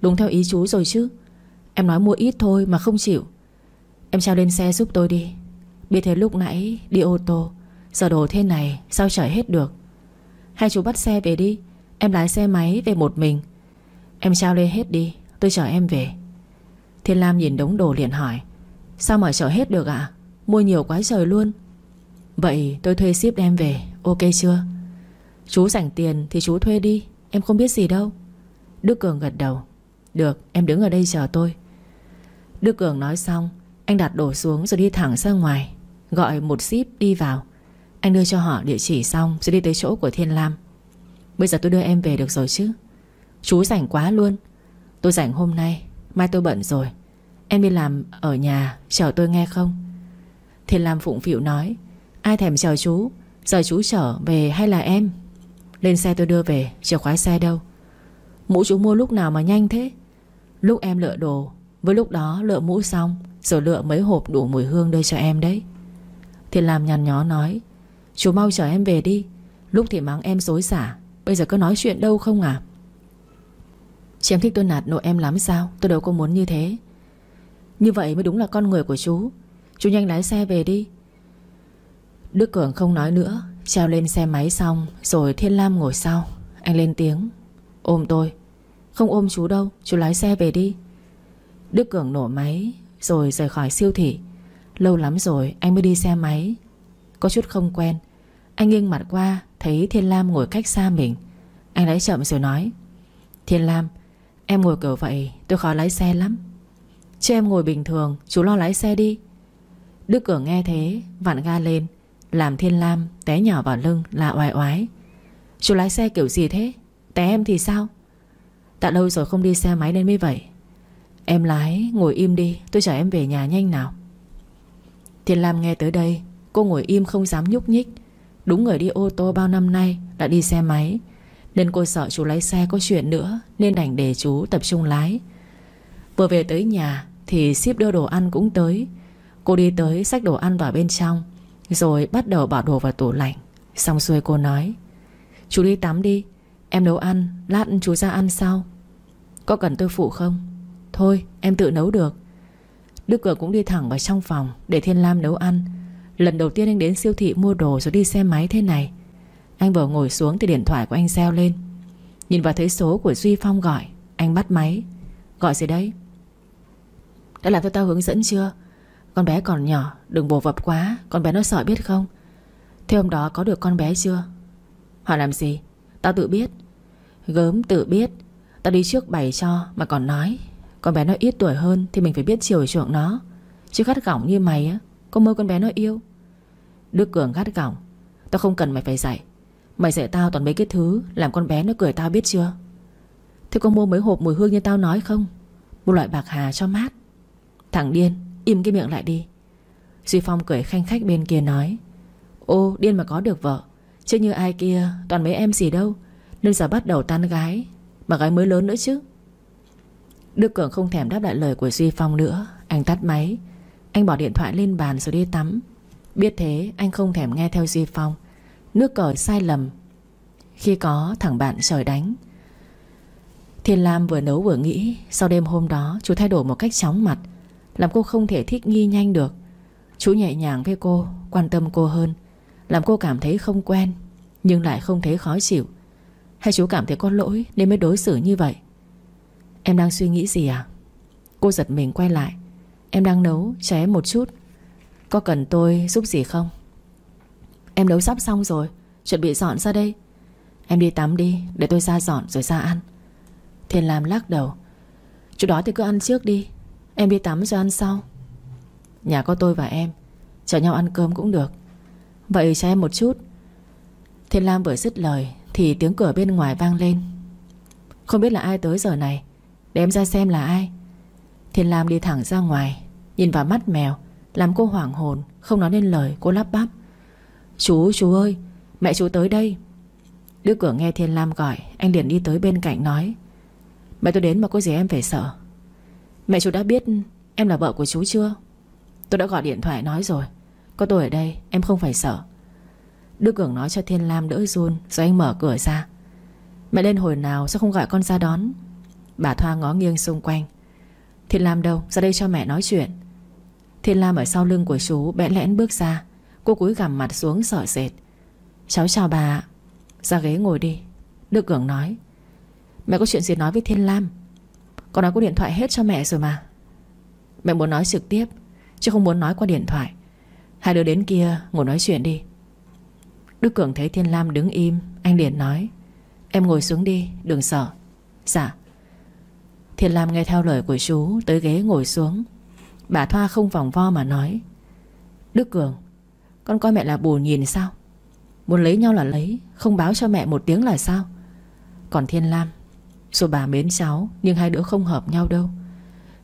Đúng theo ý chú rồi chứ? Em nói mua ít thôi mà không chịu. Em trao lên xe giúp tôi đi. Biết thế lúc nãy đi ô tô, Giờ đồ thế này sao chở hết được? Hai chú bắt xe về đi, Em lái xe máy về một mình. Em trao lên hết đi, Tôi chở em về. Thiên Lam nhìn đống đồ liền hỏi, Sao mà chở hết được ạ? Mua nhiều quá trời luôn. Vậy tôi thuê ship đem về, Ok chưa? Chú rảnh tiền thì chú thuê đi, Em không biết gì đâu. Đức Cường gật đầu. Được, em đứng ở đây chờ tôi. Đức Cường nói xong, Anh đặt đồ xuống rồi đi thẳng ra ngoài, Gọi một ship đi vào. Anh đưa cho họ địa chỉ xong Rồi đi tới chỗ của Thiên Lam. Bây giờ tôi đưa em về được rồi chứ? Chú rảnh quá luôn. Tôi rảnh hôm nay, Mai tôi bận rồi. Em đi làm ở nhà, Chờ tôi nghe không? Thiên Lam phụng phịu nói. Ai thèm chờ chú? Giờ chú chở về hay là em? Lên xe tôi đưa về, Chìa khóa xe đâu? Mũ chú mua lúc nào mà nhanh thế? Lúc em lựa đồ, Với lúc đó lựa mũ xong, Rồi lựa mấy hộp đủ mùi hương đưa cho em đấy. Thiên Lam nhằn nhó nói, Chú mau chở em về đi, Lúc thì mắng em dối xả, Bây giờ có nói chuyện đâu không à? Chị em thích tôi nạt nội em lắm sao? Tôi đâu có muốn như thế. Như vậy mới đúng là con người của chú. Chú nhanh lái xe về đi Đức Cường không nói nữa, Treo lên xe máy xong, Rồi Thiên Lam ngồi sau. Anh lên tiếng, Ôm tôi. Không ôm chú đâu, Chú lái xe về đi. Đức Cường nổ máy, Rồi rời khỏi siêu thị. Lâu lắm rồi, anh mới đi xe máy. Có chút không quen, Anh nghiêng mặt qua, Thấy Thiên Lam ngồi cách xa mình. Anh lái chậm rồi nói, Thiên Lam, Em ngồi kiểu vậy, tôi khó lái xe lắm. Chứ em ngồi bình thường, Chú lo lái xe đi. Đức Cường nghe thế, Vặn ga lên. Làm Thiên Lam, té nhỏ vào lưng là oai oái. Chú lái xe kiểu gì thế? Té em thì sao? Đã lâu rồi không đi xe máy nên mới vậy. Em lái, ngồi im đi, Tôi chở em về nhà nhanh nào. Thiên Lam nghe tới đây, Cô ngồi im không dám nhúc nhích. Đúng người đi ô tô bao năm nay Đã đi xe máy, Nên cô sợ chú lái xe có chuyện nữa Nên đành để chú tập trung lái. Vừa về tới nhà Thì ship đưa đồ ăn cũng tới. Cô đi tới xách đồ ăn vào bên trong rồi bắt đầu bỏ đồ vào tủ lạnh. Xong xuôi cô nói, Chú đi tắm đi, Em nấu ăn, Lát chú ra ăn sau. Có cần tôi phụ không? Thôi, em tự nấu được. Đức Cường cũng đi thẳng vào trong phòng Để Thiên Lam nấu ăn. Lần đầu tiên anh đến siêu thị mua đồ rồi đi xe máy thế này. Anh vừa ngồi xuống thì điện thoại của anh reo lên. Nhìn vào thấy số của Duy Phong gọi, Anh bắt máy. Gọi gì đấy? Đã làm cho tao hướng dẫn chưa? Con bé còn nhỏ, Đừng bồ vập quá, Con bé nó sợ biết không? Thế hôm đó có được con bé chưa? Họ làm gì? Tao tự biết. Gớm tự biết. Tao đi trước bày cho mà còn nói. Con bé nó ít tuổi hơn Thì mình phải biết chiều chuộng nó. Chứ gắt gỏng như mày á, Có mơ con bé nó yêu. Đức Cường gắt gỏng. Tao không cần mày phải dạy. Mày dạy tao toàn mấy cái thứ Làm con bé nó cười tao biết chưa? Thế có mua mấy hộp mùi hương như tao nói không? Một loại bạc hà cho mát. Thằng điên. Im cái miệng lại đi. Duy Phong cười khanh khách bên kia nói, Ô, điên mà có được vợ. Chứ như ai kia, toàn mấy em gì đâu. Nên giờ bắt đầu tan gái, Mà gái mới lớn nữa chứ. Đức Cường không thèm đáp lại lời của Duy Phong nữa. Anh tắt máy. Anh bỏ điện thoại lên bàn rồi đi tắm. Biết thế, anh không thèm nghe theo Duy Phong. Nước cờ sai lầm. Khi có thằng bạn trời đánh. Thiên Lam vừa nấu vừa nghĩ, Sau đêm hôm đó, chú thay đổi một cách chóng mặt. Làm cô không thể thích nghi nhanh được. Chú nhẹ nhàng với cô, Quan tâm cô hơn. Làm cô cảm thấy không quen, Nhưng lại không thấy khó chịu. Hay chú cảm thấy có lỗi Nên mới đối xử như vậy? Em đang suy nghĩ gì à? Cô giật mình quay lại. Em đang nấu cho em một chút. Có cần tôi giúp gì không? Em nấu sắp xong rồi, Chuẩn bị dọn ra đây. Em đi tắm đi, để tôi ra dọn rồi ra ăn. Thiên Lam lắc đầu. Chú đó thì cứ ăn trước đi. Em đi tắm rồi ăn sau. Nhà có tôi và em, Chở nhau ăn cơm cũng được. Vậy cho em một chút. Thiên Lam vừa dứt lời Thì tiếng cửa bên ngoài vang lên. Không biết là ai tới giờ này, Để em ra xem là ai. Thiên Lam đi thẳng ra ngoài, Nhìn vào mắt mèo, Làm cô hoảng hồn, Không nói nên lời, cô lắp bắp. Chú chú ơi, Mẹ chú tới đây. Đứa cửa nghe Thiên Lam gọi, Anh liền đi tới bên cạnh nói. Mẹ tôi đến mà có gì em phải sợ. Mẹ chú đã biết em là vợ của chú chưa? Tôi đã gọi điện thoại nói rồi. Có tôi ở đây, em không phải sợ. Đức Cường nói cho Thiên Lam đỡ run, Rồi anh mở cửa ra. Mẹ lên hồi nào sao không gọi con ra đón? Bà Thoa ngó nghiêng xung quanh. Thiên Lam đâu? Ra đây cho mẹ nói chuyện. Thiên Lam ở sau lưng của chú bẽn lẽn bước ra. Cô cúi gằm mặt xuống sợ sệt. Cháu chào bà Ra ghế ngồi đi. Đức Cường nói. Mẹ có chuyện gì nói với Thiên Lam? Con nói có điện thoại hết cho mẹ rồi mà. Mẹ muốn nói trực tiếp, Chứ không muốn nói qua điện thoại. Hai đứa đến kia ngồi nói chuyện đi. Đức Cường thấy Thiên Lam đứng im, Anh liền nói, Em ngồi xuống đi, đừng sợ. Dạ. Thiên Lam nghe theo lời của chú, Tới ghế ngồi xuống. Bà Thoa không vòng vo mà nói, Đức Cường, Con coi mẹ là bù nhìn sao? Muốn lấy nhau là lấy, Không báo cho mẹ một tiếng là sao? Còn Thiên Lam dù bà mến cháu, Nhưng hai đứa không hợp nhau đâu.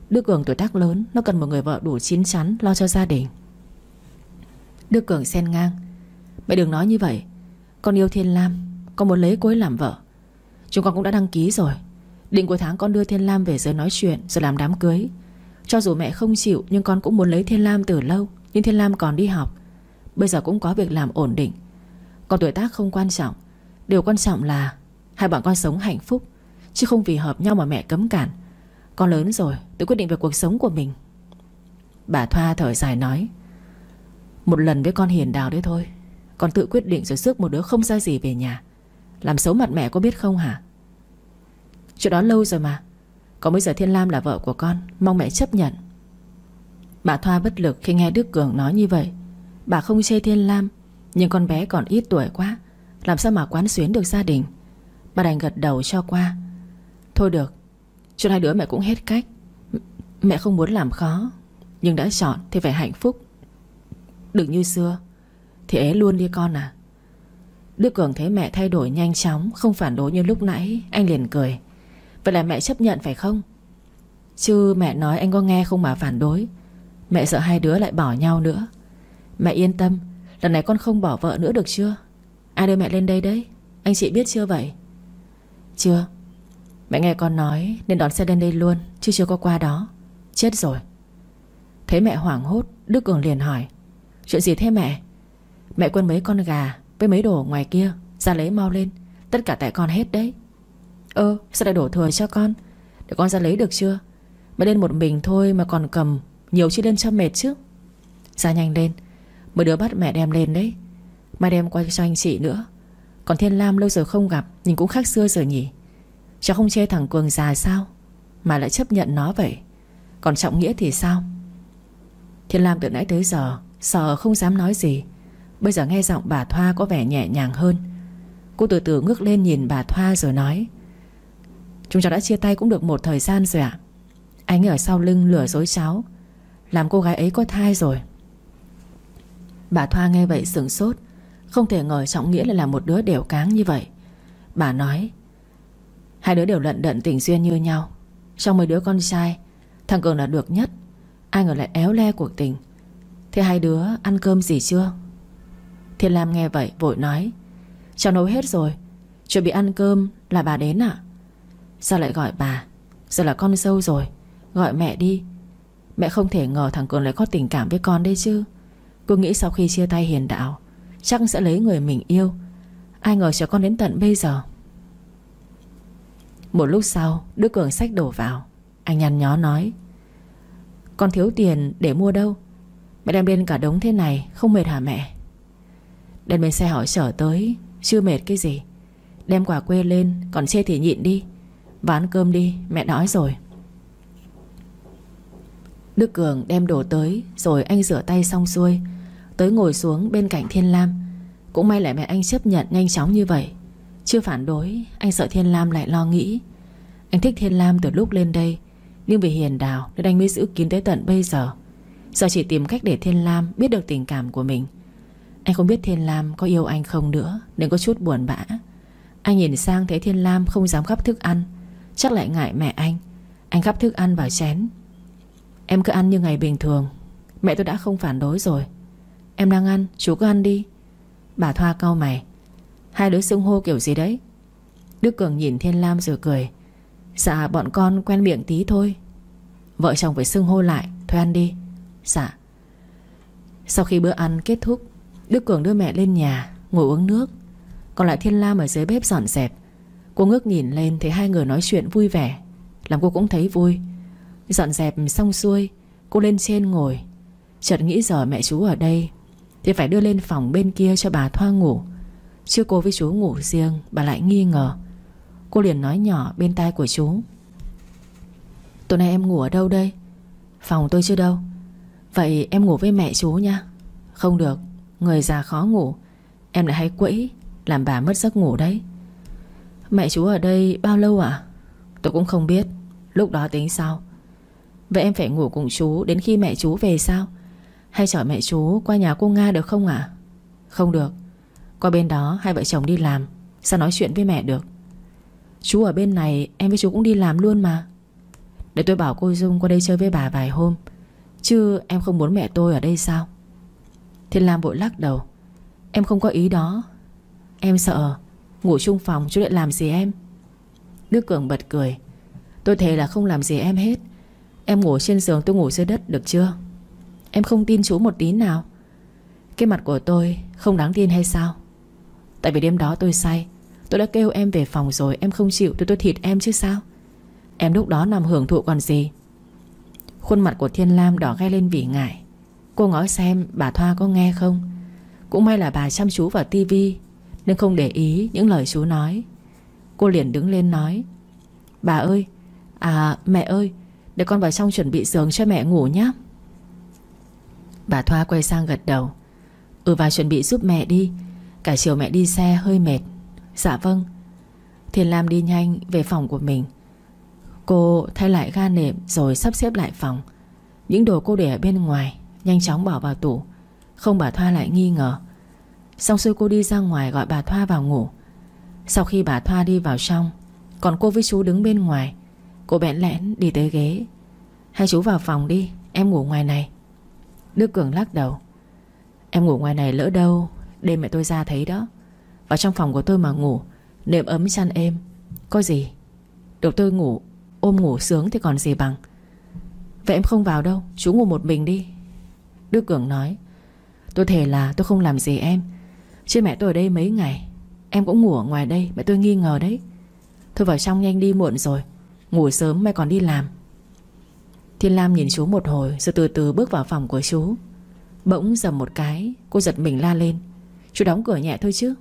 Đức Cường tuổi tác lớn, Nó cần một người vợ đủ chín chắn Lo cho gia đình. Đức Cường xen ngang. Mẹ đừng nói như vậy. Con yêu Thiên Lam, Con muốn lấy cô ấy làm vợ. Chúng con cũng đã đăng ký rồi. Định cuối tháng con đưa Thiên Lam về giới nói chuyện Rồi làm đám cưới. Cho dù mẹ không chịu, Nhưng con cũng muốn lấy Thiên Lam từ lâu, Nhưng Thiên Lam còn đi học. Bây giờ cũng có việc làm ổn định. Còn tuổi tác không quan trọng, Điều quan trọng là Hai bọn con sống hạnh phúc. Chứ không vì hợp nhau mà mẹ cấm cản. Con lớn rồi tôi quyết định về cuộc sống của mình. Bà Thoa thở dài nói, Một lần với con hiền đào đấy thôi. Con tự quyết định rồi rước một đứa không ra gì về nhà. Làm xấu mặt mẹ có biết không hả? Chuyện đó lâu rồi mà. Còn bây giờ Thiên Lam là vợ của con, Mong mẹ chấp nhận. Bà Thoa bất lực khi nghe Đức Cường nói như vậy. Bà không chê Thiên Lam, Nhưng con bé còn ít tuổi quá. Làm sao mà quán xuyến được gia đình? Bà đành gật đầu cho qua. Thôi được, Chuyện hai đứa mẹ cũng hết cách. Mẹ không muốn làm khó, Nhưng đã chọn thì phải hạnh phúc. Đừng như xưa, Thì ế luôn đi con à. Đức Cường thấy mẹ thay đổi nhanh chóng, Không phản đối như lúc nãy, Anh liền cười. Vậy là mẹ chấp nhận phải không? Chứ mẹ nói anh có nghe không mà phản đối. Mẹ sợ hai đứa lại bỏ nhau nữa. Mẹ yên tâm, Lần này con không bỏ vợ nữa được chưa? Ai đưa mẹ lên đây đấy? Anh chị biết chưa vậy? Chưa. Mẹ nghe con nói nên đón xe lên đây luôn, Chứ chưa có qua đó. Chết rồi. Thấy mẹ hoảng hốt, Đức Cường liền hỏi, Chuyện gì thế mẹ? Mẹ quên mấy con gà Với mấy đồ ngoài kia, Ra lấy mau lên. Tất cả tại con hết đấy. Ơ, sao lại đổ thừa cho con? Để con ra lấy được chưa? Mẹ lên một mình thôi mà còn cầm Nhiều chi lên cho mệt chứ. Ra nhanh lên. Mấy đứa bắt mẹ đem lên đấy. Mai đem qua cho anh chị nữa. Còn Thiên Lam lâu rồi không gặp Nhìn cũng khác xưa rồi nhỉ. Cháu không chê thằng Cường già sao? Mà lại chấp nhận nó vậy. Còn Trọng Nghĩa thì sao? Thiên Lam từ nãy tới giờ, Sợ không dám nói gì. Bây giờ nghe giọng bà Thoa có vẻ nhẹ nhàng hơn. Cô từ từ ngước lên nhìn bà Thoa rồi nói, Chúng cháu đã chia tay cũng được một thời gian rồi ạ. Anh ở sau lưng lừa dối cháu. Làm cô gái ấy có thai rồi. Bà Thoa nghe vậy sửng sốt. Không thể ngờ Trọng Nghĩa lại là một đứa đều cáng như vậy. Bà nói Hai đứa đều lận đận tình duyên như nhau. Trong mấy đứa con trai, Thằng Cường là được nhất. Ai ngờ lại éo le cuộc tình. Thế hai đứa ăn cơm gì chưa? Thiên Lam nghe vậy vội nói, Cháu nấu hết rồi, Chuẩn bị ăn cơm là bà đến ạ. Sao lại gọi bà? Giờ là con dâu rồi, Gọi mẹ đi. Mẹ không thể ngờ thằng Cường lại có tình cảm với con đây chứ. Cô nghĩ sau khi chia tay hiền đạo, Chắc sẽ lấy người mình yêu. Ai ngờ cho con đến tận bây giờ. Một lúc sau, Đức Cường sách đổ vào. Anh nhăn nhó nói, Con thiếu tiền để mua đâu? Mẹ đem lên cả đống thế này, Không mệt hả mẹ? Đem bên xe hỏi chở tới, Chưa mệt cái gì. Đem quà quê lên, Còn chê thì nhịn đi. Và ăn cơm đi, mẹ đói rồi. Đức Cường đem đồ tới, Rồi anh rửa tay xong xuôi. Tới ngồi xuống bên cạnh Thiên Lam. Cũng may lại mẹ anh chấp nhận nhanh chóng như vậy. Chưa phản đối, Anh sợ Thiên Lam lại lo nghĩ. Anh thích Thiên Lam từ lúc lên đây, Nhưng vì hiền đào nên anh mới giữ kín tới tận bây giờ. Giờ chỉ tìm cách để Thiên Lam biết được tình cảm của mình. Anh không biết Thiên Lam có yêu anh không nữa, Nên có chút buồn bã. Anh nhìn sang thấy Thiên Lam không dám gắp thức ăn. Chắc lại ngại mẹ anh. Anh gắp thức ăn vào chén. Em cứ ăn như ngày bình thường. Mẹ tôi đã không phản đối rồi. Em đang ăn, chú cứ ăn đi. Bà Thoa cau mày. Hai đứa xưng hô kiểu gì đấy? Đức Cường nhìn Thiên Lam rồi cười. Dạ bọn con quen miệng tí thôi. Vợ chồng phải xưng hô lại, Thôi ăn đi. Dạ. Sau khi bữa ăn kết thúc, Đức Cường đưa mẹ lên nhà, Ngồi uống nước. Còn lại Thiên Lam ở dưới bếp dọn dẹp. Cô ngước nhìn lên thấy hai người nói chuyện vui vẻ. Làm cô cũng thấy vui. Dọn dẹp xong xuôi, Cô lên trên ngồi. Chợt nghĩ giờ mẹ chú ở đây, Thì phải đưa lên phòng bên kia cho bà Thoa ngủ. Chưa cô với chú ngủ riêng, Bà lại nghi ngờ. Cô liền nói nhỏ bên tai của chú. Tối nay em ngủ ở đâu đây? Phòng tôi chưa đâu. Vậy em ngủ với mẹ chú nha. Không được, Người già khó ngủ. Em lại hay quẫy, Làm bà mất giấc ngủ đấy. Mẹ chú ở đây bao lâu ạ? Tôi cũng không biết. Lúc đó tính sao Vậy em phải ngủ cùng chú đến khi mẹ chú về sao? Hay chở mẹ chú qua nhà cô Nga được không ạ? Không được. Qua bên đó, hai vợ chồng đi làm. Sao nói chuyện với mẹ được? Chú ở bên này, em với chú cũng đi làm luôn mà. Để tôi bảo cô Dung qua đây chơi với bà vài hôm. Chứ em không muốn mẹ tôi ở đây sao? Thiên Lam vội lắc đầu. Em không có ý đó. Em sợ Ngủ chung phòng chú lại làm gì em? Đức Cường bật cười. Tôi thề là không làm gì em hết. Em ngủ trên giường tôi ngủ dưới đất được chưa? Em không tin chú một tí nào. Cái mặt của tôi không đáng tin hay sao? Tại vì đêm đó tôi say. Tôi đã kêu em về phòng rồi, Em không chịu. Tôi tôi thịt em chứ sao? Em lúc đó nằm hưởng thụ còn gì? Khuôn mặt của Thiên Lam đỏ gai lên vì ngại. Cô ngó xem, bà Thoa có nghe không? Cũng may là bà chăm chú vào tivi Nên không để ý những lời chú nói. Cô liền đứng lên nói, Bà ơi À mẹ ơi, Để con vào trong chuẩn bị giường cho mẹ ngủ nhé Bà Thoa quay sang gật đầu Ừ vào chuẩn bị giúp mẹ đi. Cả chiều mẹ đi xe hơi mệt. Dạ vâng. Thiên Lam đi nhanh về phòng của mình. Cô thay lại ga nệm Rồi sắp xếp lại phòng. Những đồ cô để ở bên ngoài, Nhanh chóng bỏ vào tủ. Không bà Thoa lại nghi ngờ. Xong xuôi cô đi ra ngoài gọi bà Thoa vào ngủ. Sau khi bà Thoa đi vào trong, Còn cô với chú đứng bên ngoài. Cô bẽn lẽn đi tới ghế. Hai chú vào phòng đi, Em ngủ ngoài này. Đức Cường lắc đầu. Em ngủ ngoài này lỡ đâu Đêm mẹ tôi ra thấy đó. Vào trong phòng của tôi mà ngủ, Nệm ấm chăn êm. Có gì? Được tôi ngủ, Ôm ngủ sướng thì còn gì bằng. Vậy em không vào đâu, Chú ngủ một mình đi. Đức Cường nói, Tôi thề là tôi không làm gì em. Chứ mẹ tôi ở đây mấy ngày, Em cũng ngủ ở ngoài đây, Mẹ tôi nghi ngờ đấy. Thôi vào trong nhanh đi muộn rồi, Ngủ sớm mẹ còn đi làm. Thiên Lam nhìn chú một hồi, Rồi từ từ bước vào phòng của chú. Bỗng dầm một cái, Cô giật mình la lên. Chú đóng cửa nhẹ thôi chứ.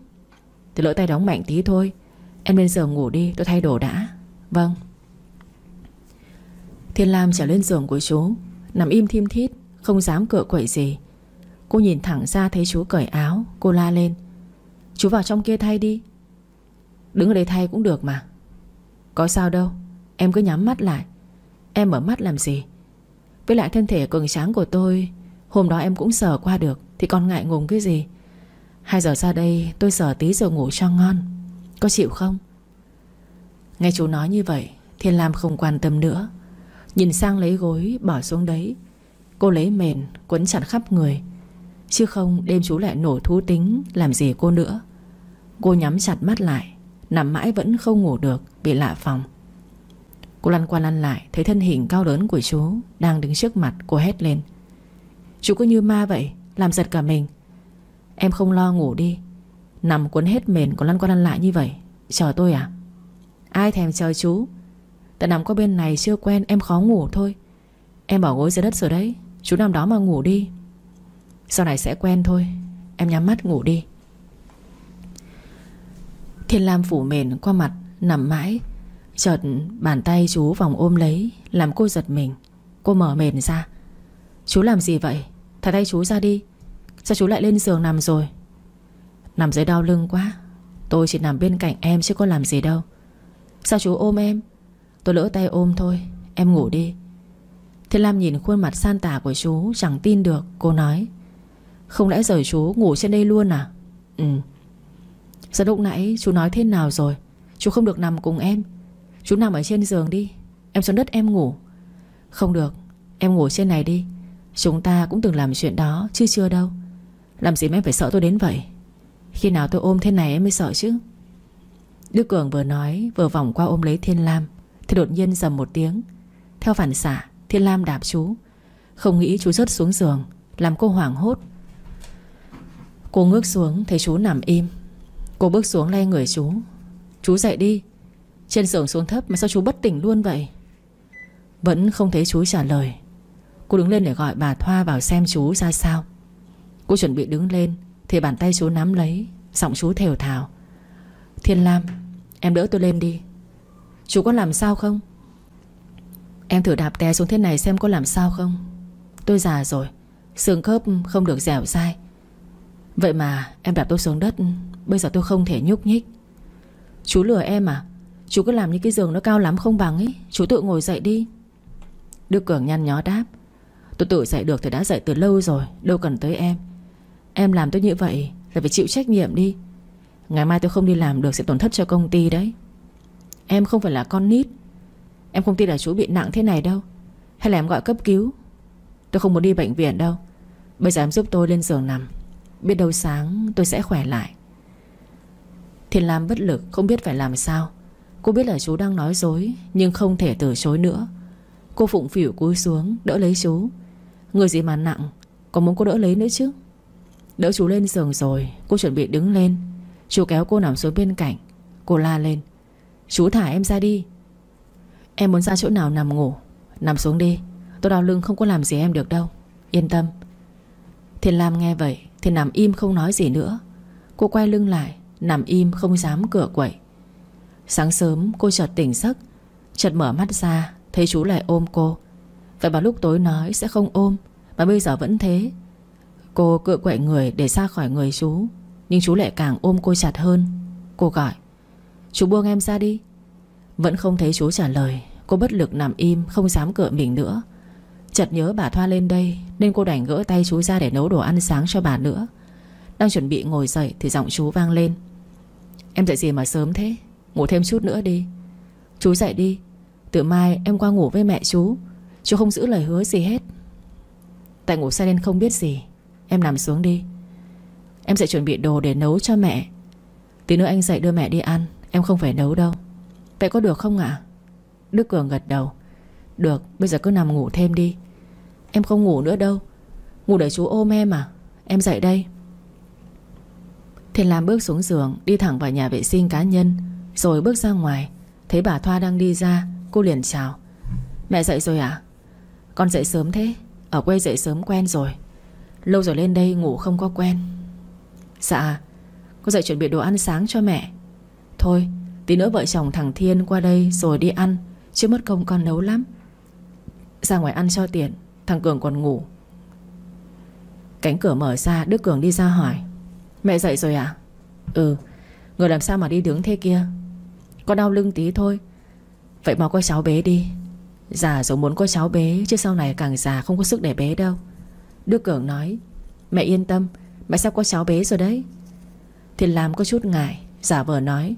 Thì lỡ tay đóng mạnh tí thôi. Em lên giường ngủ đi, tôi thay đồ đã. Vâng. Thiên Lam trở lên giường của chú, Nằm im thiêm thít, Không dám cựa quậy gì. Cô nhìn thẳng ra thấy chú cởi áo, Cô la lên. Chú vào trong kia thay đi. Đứng ở đây thay cũng được mà. Có sao đâu, Em cứ nhắm mắt lại. Em mở mắt làm gì? Với lại thân thể cường tráng của tôi, Hôm đó em cũng sờ qua được, Thì còn ngại ngùng cái gì? Hai giờ ra đây, tôi sở tí rồi ngủ cho ngon. Có chịu không? Nghe chú nói như vậy, Thiên Lam không quan tâm nữa. Nhìn sang lấy gối, bỏ xuống đấy. Cô lấy mền, quấn chặt khắp người. Chứ không đêm chú lại nổi thú tính, Làm gì cô nữa. Cô nhắm chặt mắt lại, Nằm mãi vẫn không ngủ được, Bị lạ phòng. Cô lăn qua lăn lại, Thấy thân hình cao lớn của chú Đang đứng trước mặt cô hét lên. Chú cứ như ma vậy, Làm giật cả mình. Em không lo ngủ đi. Nằm cuốn hết mền còn lăn qua lăn lại như vậy. Chờ tôi à? Ai thèm chờ chú? Tại nằm qua bên này chưa quen, em khó ngủ thôi. Em bỏ gối dưới đất rồi đấy. Chú nằm đó mà ngủ đi. Sau này sẽ quen thôi. Em nhắm mắt ngủ đi. Thiên Lam phủ mền qua mặt, Nằm mãi. Chợt bàn tay chú vòng ôm lấy, Làm cô giật mình. Cô mở mền ra. Chú làm gì vậy? Thả tay chú ra đi. Sao chú lại lên giường nằm rồi? Nằm dưới đau lưng quá. Tôi chỉ nằm bên cạnh em chứ có làm gì đâu. Sao chú ôm em? Tôi lỡ tay ôm thôi. Em ngủ đi. Thế Lam nhìn khuôn mặt san tả của chú, Chẳng tin được. Cô nói, Không lẽ giờ chú ngủ trên đây luôn à? Ừ. Sao lúc nãy chú nói thế nào rồi? Chú không được nằm cùng em. Chú nằm ở trên giường đi. Em xuống đất em ngủ. Không được. Em ngủ trên này đi. Chúng ta cũng từng làm chuyện đó Chứ chưa đâu. Làm gì mà em phải sợ tôi đến vậy? Khi nào tôi ôm thế này em mới sợ chứ? Đức Cường vừa nói, Vừa vòng qua ôm lấy Thiên Lam, Thì đột nhiên dầm một tiếng. Theo phản xạ, Thiên Lam đạp chú. Không nghĩ chú rớt xuống giường, Làm cô hoảng hốt. Cô ngước xuống, thấy chú nằm im. Cô bước xuống lay người chú. Chú dậy đi. Trên giường xuống thấp, mà sao chú bất tỉnh luôn vậy? Vẫn không thấy chú trả lời. Cô đứng lên để gọi bà Thoa vào xem chú ra sao. Cô chuẩn bị đứng lên, Thì bàn tay chú nắm lấy, Giọng chú thều thào. Thiên Lam, Em đỡ tôi lên đi. Chú có làm sao không? Em thử đạp té xuống thế này xem có làm sao không. Tôi già rồi, Xương khớp không được dẻo dai. Vậy mà em đạp tôi xuống đất, Bây giờ tôi không thể nhúc nhích. Chú lừa em à? Chú cứ làm như cái giường nó cao lắm không bằng ấy. Chú tự ngồi dậy đi. Đức Cường nhăn nhó đáp. Tôi tự dậy được thì đã dậy từ lâu rồi, Đâu cần tới em. Em làm tôi như vậy là phải chịu trách nhiệm đi. Ngày mai tôi không đi làm được sẽ tổn thất cho công ty đấy. Em không phải là con nít. Em không tin là chú bị nặng thế này đâu. Hay là em gọi cấp cứu? Tôi không muốn đi bệnh viện đâu. Bây giờ em giúp tôi lên giường nằm. Biết đâu sáng tôi sẽ khỏe lại. Thiên Lam bất lực, Không biết phải làm sao. Cô biết là chú đang nói dối, Nhưng không thể từ chối nữa. Cô phụng phỉu cúi xuống, đỡ lấy chú. Người gì mà nặng, có muốn cô đỡ lấy nữa chứ? Đỡ chú lên giường rồi, Cô chuẩn bị đứng lên. Chú kéo cô nằm xuống bên cạnh. Cô la lên. Chú thả em ra đi. Em muốn ra chỗ nào nằm ngủ? Nằm xuống đi. Tôi đau lưng không có làm gì em được đâu. Yên tâm. Thiên Lam nghe vậy Thì nằm im không nói gì nữa. Cô quay lưng lại, Nằm im không dám cửa quậy. Sáng sớm, cô chợt tỉnh giấc, Chợt mở mắt ra, Thấy chú lại ôm cô. Vậy mà lúc tối nói sẽ không ôm, Mà bây giờ vẫn thế. Cô cựa quậy người để ra khỏi người chú, Nhưng chú lại càng ôm cô chặt hơn. Cô gọi, Chú buông em ra đi. Vẫn không thấy chú trả lời, Cô bất lực nằm im, không dám cựa mình nữa. Chợt nhớ bà Thoa lên đây, Nên cô đành gỡ tay chú ra để nấu đồ ăn sáng cho bà nữa. Đang chuẩn bị ngồi dậy Thì giọng chú vang lên, Em dậy gì mà sớm thế? Ngủ thêm chút nữa đi. Chú dậy đi, Từ mai em qua ngủ với mẹ chú Chú không giữ lời hứa gì hết. Tại ngủ say nên không biết gì. Em nằm xuống đi. Em sẽ chuẩn bị đồ để nấu cho mẹ. Tí nữa anh dậy đưa mẹ đi ăn, Em không phải nấu đâu. Vậy có được không ạ? Đức Cường gật đầu. Được, bây giờ cứ nằm ngủ thêm đi. Em không ngủ nữa đâu. Ngủ để chú ôm em à? Em dậy đây. Thiền Lam bước xuống giường, Đi thẳng vào nhà vệ sinh cá nhân, Rồi bước ra ngoài. Thấy bà Thoa đang đi ra, Cô liền chào. Mẹ dậy rồi à? Con dậy sớm thế. Ở quê dậy sớm quen rồi. Lâu rồi lên đây ngủ không có quen. Dạ Con dậy chuẩn bị đồ ăn sáng cho mẹ. Thôi, tí nữa vợ chồng thằng Thiên qua đây Rồi đi ăn, Chứ mất công con nấu lắm. Ra ngoài ăn cho tiện, Thằng Cường còn ngủ. Cánh cửa mở ra, Đức Cường đi ra hỏi. Mẹ dậy rồi à? Ừ Người làm sao mà đi đứng thế kia? Con đau lưng tí thôi. Vậy mà có cháu bế đi. Già rồi muốn có cháu bế Chứ sau này càng già không có sức để bế đâu. Đức Cường nói, Mẹ yên tâm, Mẹ sắp có cháu bé rồi đấy. Thiên Lam có chút ngại, Giả vờ nói,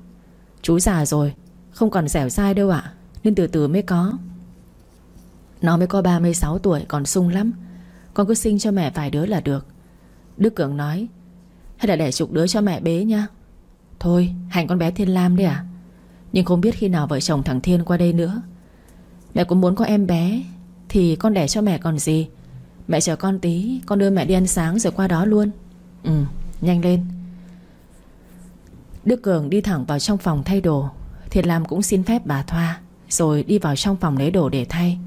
Chú già rồi, Không còn dẻo dai đâu ạ, Nên từ từ mới có. Nó mới có 36 tuổi, còn sung lắm, Con cứ sinh cho mẹ vài đứa là được. Đức Cường nói, Hay là để chục đứa cho mẹ bế nha. Thôi hành con bé Thiên Lam đi à Nhưng không biết khi nào vợ chồng thằng Thiên qua đây nữa. Mẹ cũng muốn có em bé Thì con đẻ cho mẹ còn gì Mẹ chờ con tí, Con đưa mẹ đi ăn sáng rồi qua đó luôn. Ừ nhanh lên. Đức Cường đi thẳng vào trong phòng thay đồ. Thiệt Lam cũng xin phép bà Thoa, Rồi đi vào trong phòng lấy đồ để thay.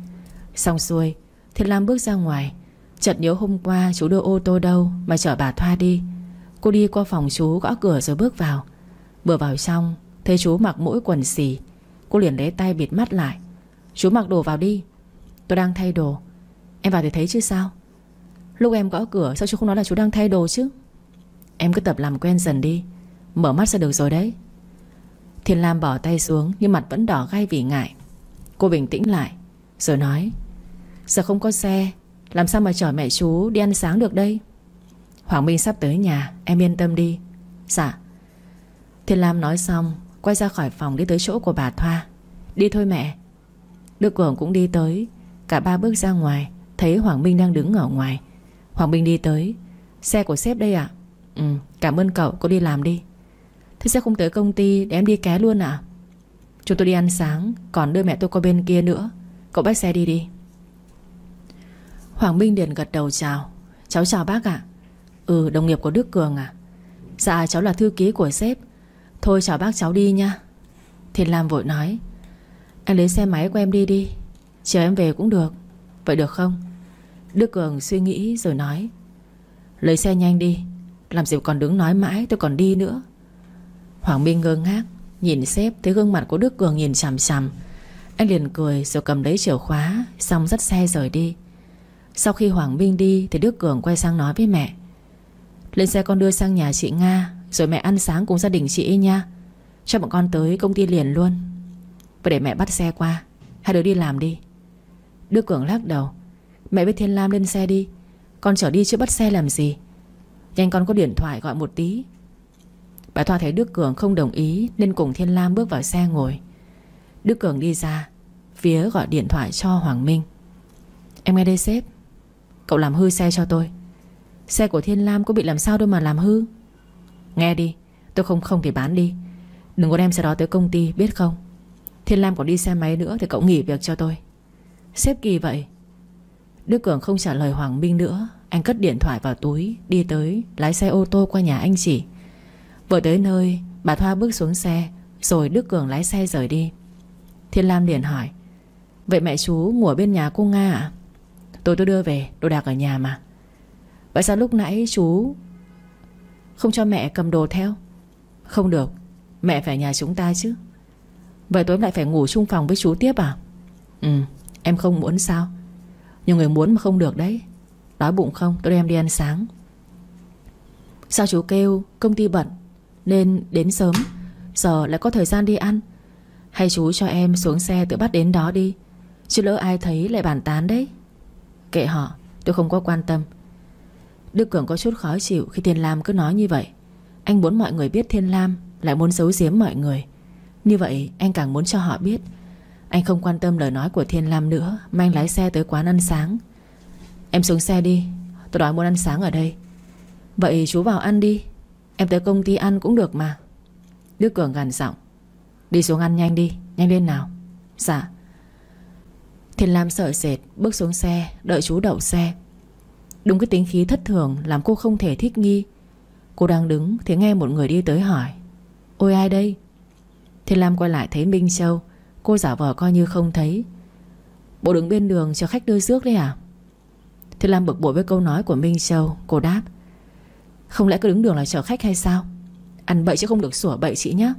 Xong xuôi, Thiệt Lam bước ra ngoài. Chợt nhớ hôm qua chú đưa ô tô đâu Mà chở bà Thoa đi. Cô đi qua phòng chú gõ cửa rồi bước vào. Vừa vào trong, Thấy chú mặc mỗi quần xì Cô liền lấy tay bịt mắt lại. Chú mặc đồ vào đi, Tôi đang thay đồ. Em vào thì thấy chứ sao? Lúc em gõ cửa, sao chú không nói là chú đang thay đồ chứ? Em cứ tập làm quen dần đi. Mở mắt ra được rồi đấy. Thiên Lam bỏ tay xuống, Nhưng mặt vẫn đỏ gai vì ngại. Cô bình tĩnh lại, Rồi nói, Giờ không có xe, Làm sao mà chở mẹ chú đi ăn sáng được đây? Hoàng Minh sắp tới nhà, Em yên tâm đi. Dạ. Thiên Lam nói xong, Quay ra khỏi phòng đi tới chỗ của bà Thoa. Đi thôi mẹ. Đức Cường cũng đi tới, Cả ba bước ra ngoài. Thấy Hoàng Minh đang đứng ở ngoài. Hoàng Minh đi tới. Xe của sếp đây ạ. Ừ cảm ơn cậu cô đi làm đi. Thế sẽ không tới công ty để em đi ké luôn à Chúng tôi đi ăn sáng, Còn đưa mẹ tôi qua bên kia nữa. Cậu bắt xe đi đi. Hoàng Minh liền gật đầu chào. Cháu chào bác ạ. Ừ đồng nghiệp của Đức Cường à Dạ cháu là thư ký của sếp. Thôi chào bác cháu đi nha. Thiên Lam vội nói. Anh lấy xe máy của em đi đi. Chờ em về cũng được. Vậy được không? Đức Cường suy nghĩ rồi nói, Lấy xe nhanh đi, Làm gì còn đứng nói mãi tôi còn đi nữa. Hoàng Minh ngơ ngác, Nhìn sếp thấy gương mặt của Đức Cường nhìn chằm chằm. Anh liền cười rồi cầm lấy chìa khóa, Xong dắt xe rời đi. Sau khi Hoàng Minh đi Thì Đức Cường quay sang nói với mẹ, Lên xe con đưa sang nhà chị Nga, Rồi mẹ ăn sáng cùng gia đình chị ấy nha. Cho bọn con tới công ty liền luôn. Và để mẹ bắt xe qua, Hai đứa đi làm đi. Đức Cường lắc đầu Mẹ với Thiên Lam lên xe đi. Con chở đi chứ bắt xe làm gì? Nhanh con có điện thoại gọi một tí. Bà Thoa thấy Đức Cường không đồng ý Nên cùng Thiên Lam bước vào xe ngồi. Đức Cường đi ra, Phía gọi điện thoại cho Hoàng Minh. Em nghe đây sếp, Cậu làm hư xe cho tôi. Xe của Thiên Lam có bị làm sao đâu mà làm hư. Nghe đi, Tôi không không thì bán đi. Đừng có đem xe đó tới công ty, biết không? Thiên Lam còn đi xe máy nữa Thì cậu nghỉ việc cho tôi. Sếp kỳ vậy. Đức Cường không trả lời Hoàng Minh nữa. Anh cất điện thoại vào túi, Đi tới, lái xe ô tô qua nhà anh chị. Vừa tới nơi, Bà Thoa bước xuống xe, Rồi Đức Cường lái xe rời đi. Thiên Lam liền hỏi, Vậy mẹ chú ngủ ở bên nhà cô Nga à Tôi tôi đưa về, Đồ đạc ở nhà mà. Vậy sao lúc nãy chú Không cho mẹ cầm đồ theo? Không được, Mẹ phải nhà chúng ta chứ. Vậy tối lại phải ngủ chung phòng với chú tiếp à? Ừ em không muốn sao nhiều người muốn mà không được đấy. Đói bụng không? Tôi đem đi ăn sáng. Sao chú kêu công ty bận Nên đến sớm? Giờ lại có thời gian đi ăn. Hay chú cho em xuống xe tự bắt đến đó đi. Chứ lỡ ai thấy lại bàn tán đấy. Kệ họ, Tôi không có quan tâm. Đức Cường có chút khó chịu khi Thiên Lam cứ nói như vậy. Anh muốn mọi người biết Thiên Lam, Lại muốn giấu giếm mọi người. Như vậy anh càng muốn cho họ biết anh không quan tâm lời nói của Thiên Lam nữa Mà anh lái xe tới quán ăn sáng. Em xuống xe đi, Tôi đói muốn ăn sáng ở đây. Vậy chú vào ăn đi, Em tới công ty ăn cũng được mà. Đức Cường gằn giọng. Đi xuống ăn nhanh đi, Nhanh lên nào. Dạ. Thiên Lam sợ sệt, Bước xuống xe, Đợi chú đậu xe. Đúng cái tính khí thất thường Làm cô không thể thích nghi. Cô đang đứng Thì nghe một người đi tới hỏi. Ôi ai đây? Thiên Lam quay lại thấy Minh Châu Cô giả vờ coi như không thấy. Bộ đứng bên đường cho khách đưa rước đấy à? Thì Lam bực bội với câu nói của Minh Châu. Cô đáp, Không lẽ cứ đứng đường là chờ khách hay sao? Ăn bậy chứ không được sủa bậy chị nhé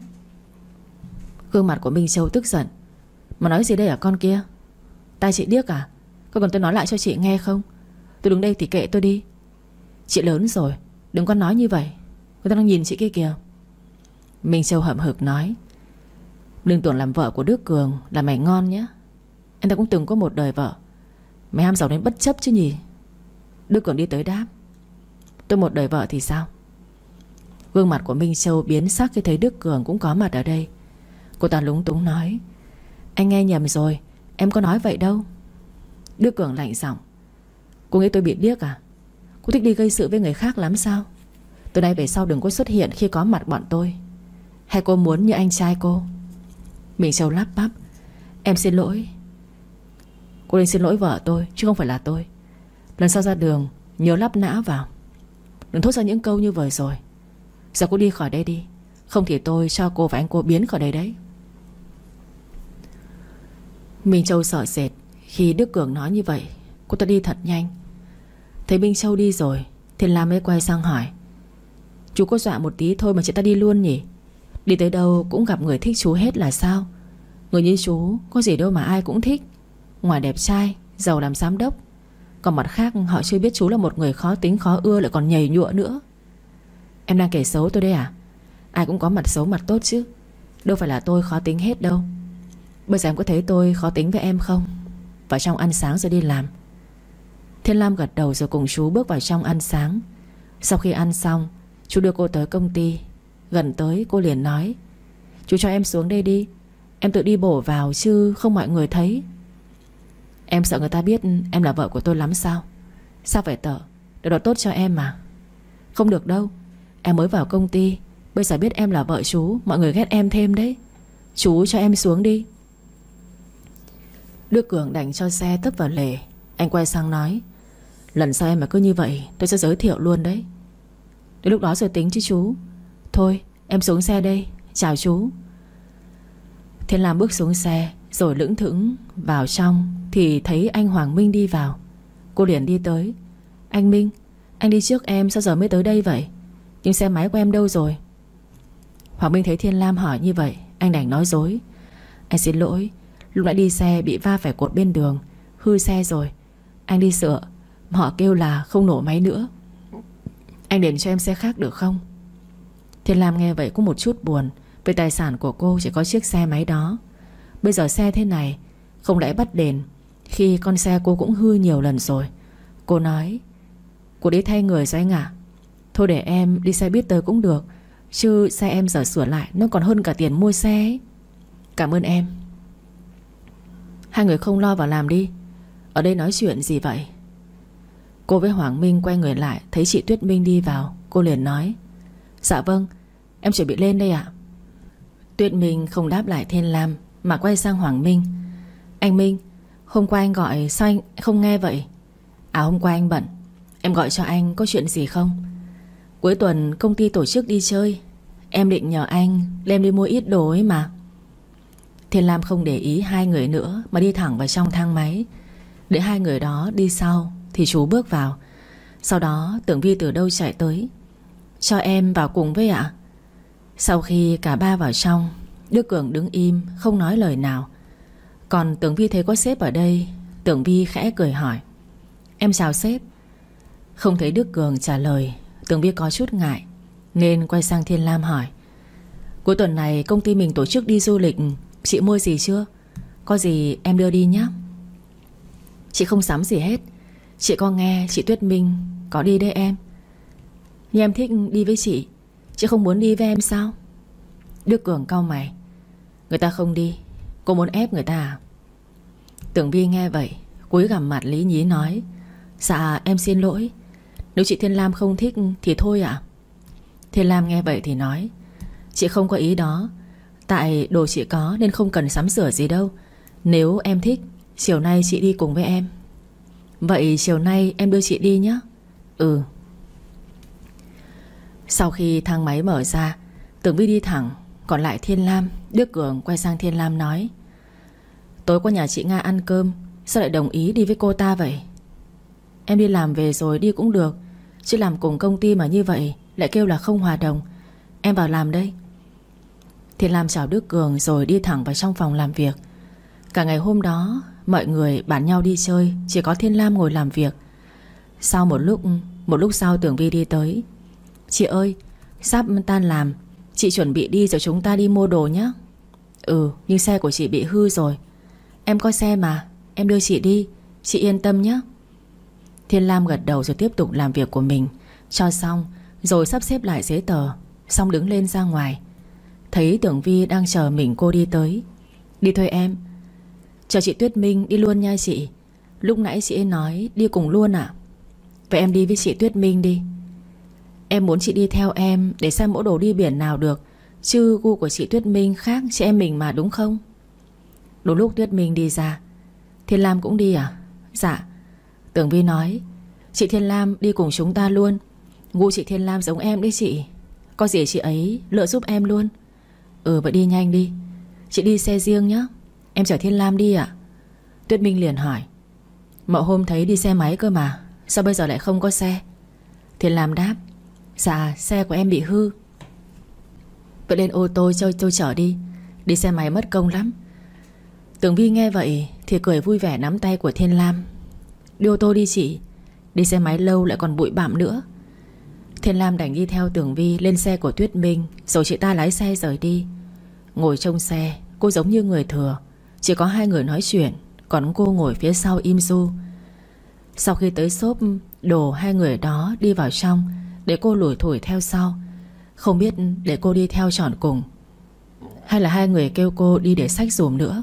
Gương mặt của Minh Châu tức giận, Mà nói gì đây à con kia? Tai chị điếc à? Có cần tôi nói lại cho chị nghe không? Tôi đứng đây thì kệ tôi đi. Chị lớn rồi, Đừng có nói như vậy. Người ta đang nhìn chị kia kìa. Minh Châu hậm hực nói Đừng tưởng làm vợ của Đức Cường Là mày ngon nhé. Anh ta cũng từng có một đời vợ. Mày ham giàu đến bất chấp chứ nhỉ? Đức Cường đi tới đáp. Tôi một đời vợ thì sao? Gương mặt của Minh Châu biến sắc khi thấy Đức Cường cũng có mặt ở đây. Cô ta lúng túng nói, Anh nghe nhầm rồi, Em có nói vậy đâu. Đức Cường lạnh giọng, Cô nghĩ tôi bị điếc à? Cô thích đi gây sự với người khác lắm sao? Từ nay về sau đừng có xuất hiện khi có mặt bọn tôi. Hay cô muốn như anh trai cô? Mình Châu lắp bắp Em xin lỗi. Cô nên xin lỗi vợ tôi, Chứ không phải là tôi. Lần sau ra đường, Nhớ lắp nã vào. Đừng thốt ra những câu như vừa rồi. Giờ cô đi khỏi đây đi. Không thì tôi cho cô và anh cô biến khỏi đây đấy. Minh Châu sợ sệt Khi Đức Cường nói như vậy. Cô ta đi thật nhanh. Thấy Minh Châu đi rồi Thiên Lam mới quay sang hỏi. Chú có dọa một tí thôi mà chị ta đi luôn nhỉ? Đi tới đâu cũng gặp người thích chú hết là sao? Người như chú Có gì đâu mà ai cũng thích. Ngoài đẹp trai, giàu làm giám đốc. Còn mặt khác họ chưa biết chú là một người khó tính khó ưa Lại còn nhầy nhụa nữa. Em đang kể xấu tôi đây à? Ai cũng có mặt xấu mặt tốt chứ. Đâu phải là tôi khó tính hết đâu. Bây giờ em có thấy tôi khó tính với em không? Vào trong ăn sáng rồi đi làm. Thiên Lam gật đầu rồi cùng chú bước vào trong ăn sáng. Sau khi ăn xong Chú đưa cô tới công ty. Gần tới, cô liền nói, Chú cho em xuống đây đi. Em tự đi bổ vào chứ không mọi người thấy. Em sợ người ta biết Em là vợ của tôi lắm sao? Sao phải tợ? Điều đó tốt cho em mà. Không được đâu. Em mới vào công ty. Bây giờ biết em là vợ chú, Mọi người ghét em thêm đấy. Chú cho em xuống đi. Đức Cường đành cho xe tấp vào lề. Anh quay sang nói, Lần sau em mà cứ như vậy, Tôi sẽ giới thiệu luôn đấy. Đến lúc đó rồi tính chứ chú. Thôi, em xuống xe đây. Chào chú. Thiên Lam bước xuống xe, Rồi lững thững vào trong, Thì thấy anh Hoàng Minh đi vào. Cô liền đi tới. Anh Minh, Anh đi trước em sao giờ mới tới đây vậy? Nhưng xe máy của em đâu rồi? Hoàng Minh thấy Thiên Lam hỏi như vậy, Anh đành nói dối. Anh xin lỗi, Lúc nãy đi xe bị va phải cột bên đường, Hư xe rồi. Anh đi sửa, Họ kêu là không nổ máy nữa. Anh đền cho em xe khác được không? Thiên Lam nghe vậy cũng một chút buồn Vì tài sản của cô chỉ có chiếc xe máy đó. Bây giờ xe thế này, Không lẽ bắt đền? Khi con xe cô cũng hư nhiều lần rồi. Cô nói, Cô đi thay người rồi anh ạ. Thôi để em đi xe buýt tới cũng được, Chứ xe em giờ sửa lại Nó còn hơn cả tiền mua xe ấy. Cảm ơn em. Hai người không lo vào làm đi. Ở đây nói chuyện gì vậy? Cô với Hoàng Minh quay người lại, Thấy chị Tuyết Minh đi vào, Cô liền nói Dạ vâng Em chuẩn bị lên đây ạ. Tuyết Minh không đáp lại Thiên Lam Mà quay sang Hoàng Minh. Anh Minh, Hôm qua anh gọi sao anh không nghe vậy? À hôm qua anh bận. Em gọi cho anh có chuyện gì không? Cuối tuần công ty tổ chức đi chơi. Em định nhờ anh Lên đi mua ít đồ ấy mà. Thiên Lam không để ý hai người nữa Mà đi thẳng vào trong thang máy. Để hai người đó đi sau Thì chú bước vào. Sau đó, tưởng Vi từ đâu chạy tới? Cho em vào cùng với ạ. Sau khi cả ba vào trong, Đức Cường đứng im, không nói lời nào. Còn tưởng Vi thấy có sếp ở đây, Tưởng Vi khẽ cười hỏi, Em chào sếp. Không thấy Đức Cường trả lời, Tưởng Vi có chút ngại, Nên quay sang Thiên Lam hỏi, Cuối tuần này công ty mình tổ chức đi du lịch, Chị mua gì chưa? Có gì em đưa đi nhé Chị không sắm gì hết, Chị có nghe chị Tuyết Minh Có đi đây em. Nhưng em thích đi với chị Chị không muốn đi với em sao? Đức Cường cau mày. Người ta không đi, Cô muốn ép người ta à? Tưởng Vi nghe vậy, Cúi gằm mặt lý nhí nói Dạ em xin lỗi. Nếu chị Thiên Lam không thích thì thôi ạ. Thiên Lam nghe vậy thì nói, Chị không có ý đó. Tại đồ chị có nên không cần sắm sửa gì đâu. Nếu em thích, Chiều nay chị đi cùng với em. Vậy chiều nay em đưa chị đi nhé Ừ. Sau khi thang máy mở ra Tưởng Vi đi thẳng, Còn lại Thiên Lam, Đức Cường quay sang Thiên Lam nói, Tối qua nhà chị Nga ăn cơm, Sao lại đồng ý đi với cô ta vậy? Em đi làm về rồi đi cũng được, Chứ làm cùng công ty mà như vậy Lại kêu là không hòa đồng. Em vào làm đây. Thiên Lam chào Đức Cường rồi đi thẳng vào trong phòng làm việc. Cả ngày hôm đó, Mọi người bàn nhau đi chơi, Chỉ có Thiên Lam ngồi làm việc. Sau một lúc Một lúc sau Tưởng Vi đi tới Chị ơi, Sắp tan làm. Chị chuẩn bị đi rồi chúng ta đi mua đồ nhé Ừ nhưng xe của chị bị hư rồi. Em có xe mà, Em đưa chị đi. Chị yên tâm nhé Thiên Lam gật đầu rồi tiếp tục làm việc của mình. Cho xong, Rồi sắp xếp lại giấy tờ, Xong đứng lên ra ngoài. Thấy Tưởng Vi đang chờ mình, cô đi tới. Đi thôi em. Chờ chị Tuyết Minh đi luôn nha chị. Lúc nãy chị ấy nói đi cùng luôn à Vậy em đi với chị Tuyết Minh đi. Em muốn chị đi theo em Để xem mẫu đồ đi biển nào được. Chứ gu của chị Tuyết Minh khác chị em mình mà, đúng không? Đúng lúc Tuyết Minh đi ra. Thiên Lam cũng đi à? Dạ. Tưởng Vi nói, Chị Thiên Lam đi cùng chúng ta luôn. Gu chị Thiên Lam giống em đấy chị. Có gì chị ấy lựa giúp em luôn. Ừ vậy đi nhanh đi. Chị đi xe riêng nhé Em chở Thiên Lam đi ạ. Tuyết Minh liền hỏi, Mậu hôm thấy đi xe máy cơ mà, Sao bây giờ lại không có xe? Thiên Lam đáp Dạ xe của em bị hư. Vậy lên ô tô cho tôi chở đi. Đi xe máy mất công lắm. Tường Vi nghe vậy Thì cười vui vẻ nắm tay của Thiên Lam. Đi ô tô đi chị. Đi xe máy lâu lại còn bụi bặm nữa. Thiên Lam đành đi theo Tường Vi lên xe của Tuyết Minh, Rồi chị ta lái xe rời đi. Ngồi trong xe, Cô giống như người thừa. Chỉ có hai người nói chuyện, Còn cô ngồi phía sau im du Sau khi tới xốp, Đồ hai người đó đi vào trong để cô lủi thủi theo sau. Không biết để cô đi theo tròn cùng, Hay là hai người kêu cô đi để sách dùm nữa.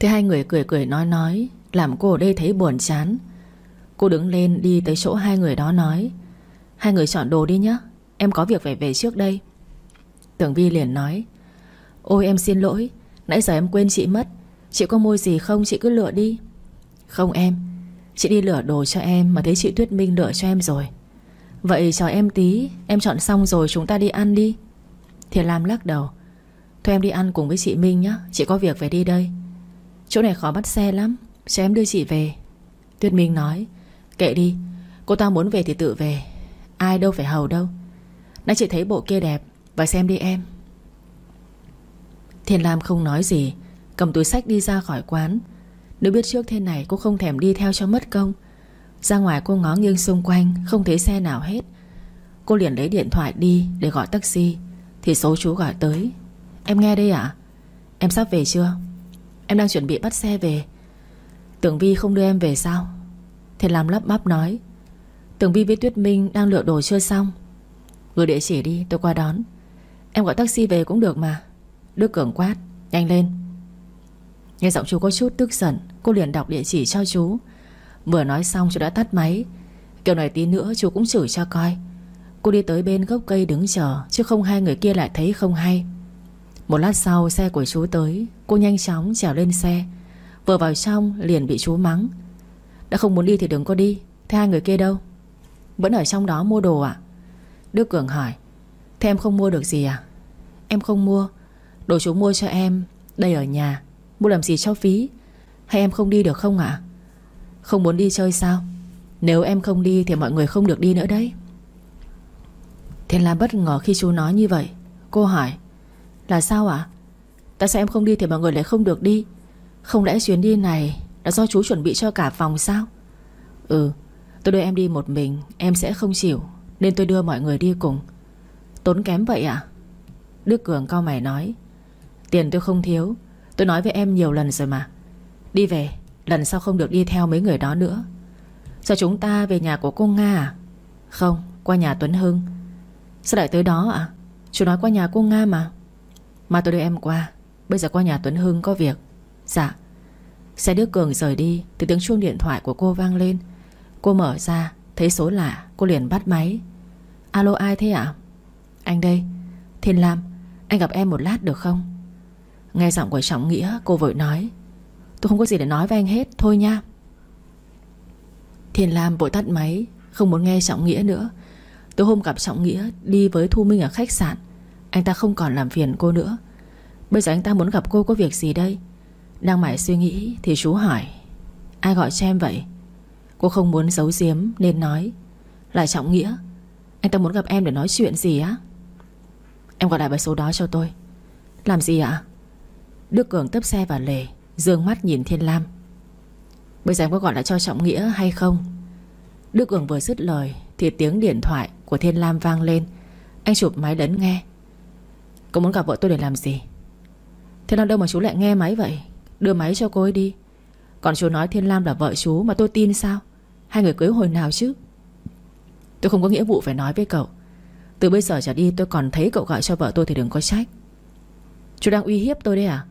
Thế hai người cười cười nói nói, Làm cô ở đây thấy buồn chán. Cô đứng lên đi tới chỗ hai người đó nói, Hai người chọn đồ đi nhé Em có việc phải về trước đây. Tưởng Vi liền nói, Ôi, em xin lỗi, Nãy giờ em quên chị mất, Chị có mua gì không chị cứ lựa đi. Không em, Chị đi lựa đồ cho em Mà thấy chị Tuyết Minh lựa cho em rồi. Vậy chờ em tí, Em chọn xong rồi chúng ta đi ăn đi. Thiền Lam lắc đầu. Thôi em đi ăn cùng với chị Minh nhé Chị có việc phải đi đây. Chỗ này khó bắt xe lắm, Cho em đưa chị về. Tuyết Minh nói, Kệ đi, Cô ta muốn về thì tự về, Ai đâu phải hầu đâu. Nãy chị thấy bộ kia đẹp Và xem đi em. Thiền Lam không nói gì, Cầm túi sách đi ra khỏi quán. Nếu biết trước thế này, cô không thèm đi theo cho mất công. Ra ngoài cô ngó nghiêng xung quanh, Không thấy xe nào hết. Cô liền lấy điện thoại đi để gọi taxi, Thì số chú gọi tới. Em nghe đây ạ. Em sắp về chưa? Em đang chuẩn bị bắt xe về. Tưởng Vi không đưa em về sao? Thì làm lắp bắp nói. Tưởng Vi với Tuyết Minh đang lựa đồ chưa xong. Gửi địa chỉ đi, tôi qua đón. Em gọi taxi về cũng được mà. Đức Cường quát, Nhanh lên. Nghe giọng chú có chút tức giận, Cô liền đọc địa chỉ cho chú. Vừa nói xong chú đã tắt máy. Kiểu này tí nữa chú cũng chửi cho coi. Cô đi tới bên gốc cây đứng chờ, Chứ không hai người kia lại thấy không hay. Một lát sau xe của chú tới, Cô nhanh chóng trèo lên xe. Vừa vào trong, liền bị chú mắng. Đã không muốn đi thì đừng có đi, Thế hai người kia đâu? Vẫn ở trong đó mua đồ à Đức Cường hỏi, Thế em không mua được gì à? Em không mua. Đồ chú mua cho em, Đây ở nhà. Mua làm gì cho phí? Hay em không đi được không ạ? Không muốn đi chơi sao? Nếu em không đi thì mọi người không được đi nữa đấy. Thiên Lam bất ngờ khi chú nói như vậy, Cô hỏi, Là sao ạ? Tại sao em không đi thì mọi người lại không được đi? Không lẽ chuyến đi này Là do chú chuẩn bị cho cả phòng sao? Ừ Tôi đưa em đi một mình, Em sẽ không chịu, Nên tôi đưa mọi người đi cùng. Tốn kém vậy à Đức Cường cao mày nói, Tiền tôi không thiếu, Tôi nói với em nhiều lần rồi mà. Đi về. Lần sau không được đi theo mấy người đó nữa. Sao chúng ta về nhà của cô Nga à? Không, Qua nhà Tuấn Hưng. Sao lại tới đó à Chú nói qua nhà cô Nga mà. Mà tôi đưa em qua. Bây giờ qua nhà Tuấn Hưng có việc. Dạ. Xe Đức Cường rời đi Thì tiếng chuông điện thoại của cô vang lên. Cô mở ra, Thấy số lạ, Cô liền bắt máy. Alo, ai thế ạ? Anh đây, Thiên Lam. Anh gặp em một lát được không? Nghe giọng của Trọng Nghĩa, Cô vội nói. Tôi không có gì để nói với anh hết. Thôi nha. Thiền Lam vội tắt máy, Không muốn nghe Trọng Nghĩa nữa. Tôi hôm gặp Trọng Nghĩa Đi với Thu Minh ở khách sạn. Anh ta không còn làm phiền cô nữa. Bây giờ anh ta muốn gặp cô có việc gì đây? Đang mải suy nghĩ Thì chú hỏi. Ai gọi cho em vậy? Cô không muốn giấu giếm nên nói. Là Trọng Nghĩa. Anh ta muốn gặp em để nói chuyện gì á? Em gọi lại bài số đó cho tôi. Làm gì ạ? Đức Cường tấp xe vào lề. Dương mắt nhìn Thiên Lam. Bây giờ em có gọi lại cho Trọng Nghĩa hay không? Đức Cường vừa dứt lời Thì tiếng điện thoại của Thiên Lam vang lên. Anh chụp máy đấn nghe. Cô muốn gặp vợ tôi để làm gì? Thế nào đâu mà chú lại nghe máy vậy? Đưa máy cho cô ấy đi. Còn chú nói Thiên Lam là vợ chú mà tôi tin sao? Hai người cưới hồi nào chứ? Tôi không có nghĩa vụ phải nói với cậu. Từ bây giờ trở đi tôi còn thấy cậu gọi cho vợ tôi Thì đừng có trách. Chú đang uy hiếp tôi đấy à?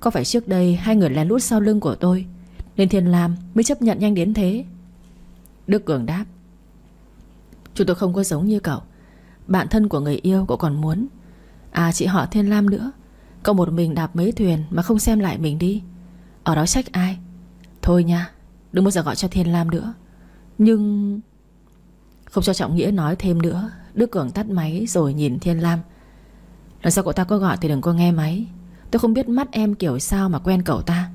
Có phải trước đây hai người lén lút sau lưng của tôi, Nên Thiên Lam mới chấp nhận nhanh đến thế? Đức Cường đáp. Chúng tôi không có giống như cậu. Bạn thân của người yêu cậu còn muốn. À chị họ Thiên Lam nữa. Cậu một mình đạp mấy thuyền Mà không xem lại mình đi. Ở đó trách ai? Thôi nha, Đừng bao giờ gọi cho Thiên Lam nữa. Nhưng Không cho Trọng Nghĩa nói thêm nữa. Đức Cường tắt máy rồi nhìn Thiên Lam. Lần sau cậu ta có gọi thì đừng có nghe máy. Tôi không biết mắt em kiểu sao mà quen cậu ta.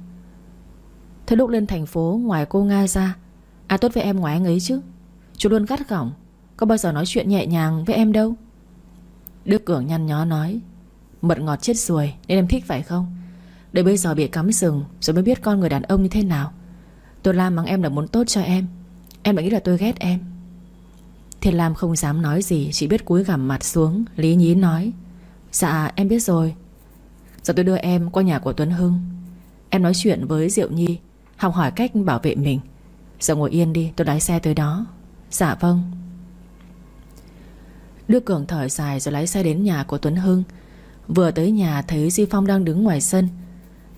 Thế lúc lên thành phố Ngoài cô Nga ra. À tốt với em ngoài anh ấy chứ. Chú luôn gắt gỏng. Có bao giờ nói chuyện nhẹ nhàng với em đâu. Đức Cường nhăn nhó nói, Mật ngọt chết ruồi Nên em thích phải không? Để bây giờ bị cắm sừng Rồi mới biết con người đàn ông như thế nào. Tôi Lam mắng em là muốn tốt cho em. Em đã nghĩ là tôi ghét em. Thiên Lam không dám nói gì, Chỉ biết cúi gằm mặt xuống, Lý nhí nói Dạ em biết rồi. Giờ tôi đưa em qua nhà của Tuấn Hưng. Em nói chuyện với Diệu Nhi, Học hỏi cách bảo vệ mình. Giờ ngồi yên đi, tôi lái xe tới đó. Dạ vâng. Đức Cường thở dài rồi lái xe đến nhà của Tuấn Hưng. Vừa tới nhà thấy Di Phong đang đứng ngoài sân.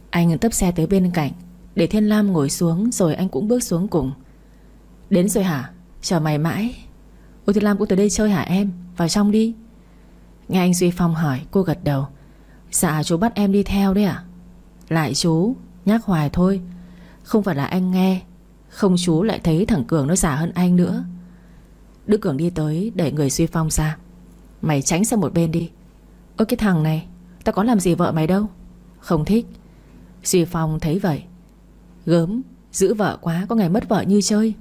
Anh tấp xe tới bên cạnh, Để Thiên Lam ngồi xuống Rồi anh cũng bước xuống cùng. Đến rồi hả? Chờ mày mãi. Ôi Thiên Lam cũng tới đây chơi hả em? Vào trong đi. Nghe anh Duy Phong hỏi, cô gật đầu. Dạ chú bắt em đi theo đấy à Lại chú, Nhắc hoài thôi. Không phải là anh nghe, Không chú lại thấy thằng Cường nó giả hơn anh nữa. Đức Cường đi tới, Đẩy người Duy Phong ra. Mày tránh sang một bên đi. Ơ, cái thằng này, Tao có làm gì vợ mày đâu? Không thích. Duy Phong thấy vậy. Gớm, Giữ vợ quá, Có ngày mất vợ như chơi.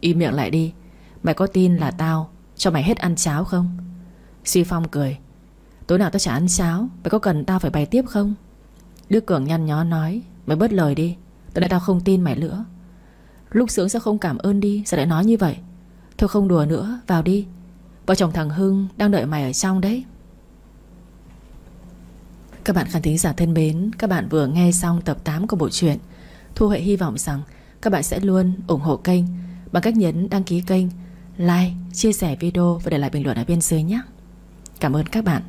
Im miệng lại đi. Mày có tin là tao Cho mày hết ăn cháo không? Duy Phong cười. Tối nào tao chả ăn cháo Mày có cần tao phải bày tiếp không? Đức Cường nhăn nhó nói Mày bớt lời đi Tối nay tao không tin mày nữa. Lúc sướng sẽ không cảm ơn đi Sao lại nói như vậy? Thôi không đùa nữa Vào đi. Vợ chồng thằng Hưng đang đợi mày ở trong đấy. Các bạn khán thính giả thân mến Các bạn vừa nghe xong tập 8 của bộ truyện Thu Huệ hy vọng rằng Các bạn sẽ luôn ủng hộ kênh Bằng cách nhấn đăng ký kênh Like, chia sẻ video và để lại bình luận ở bên dưới nhé. Cảm ơn các bạn.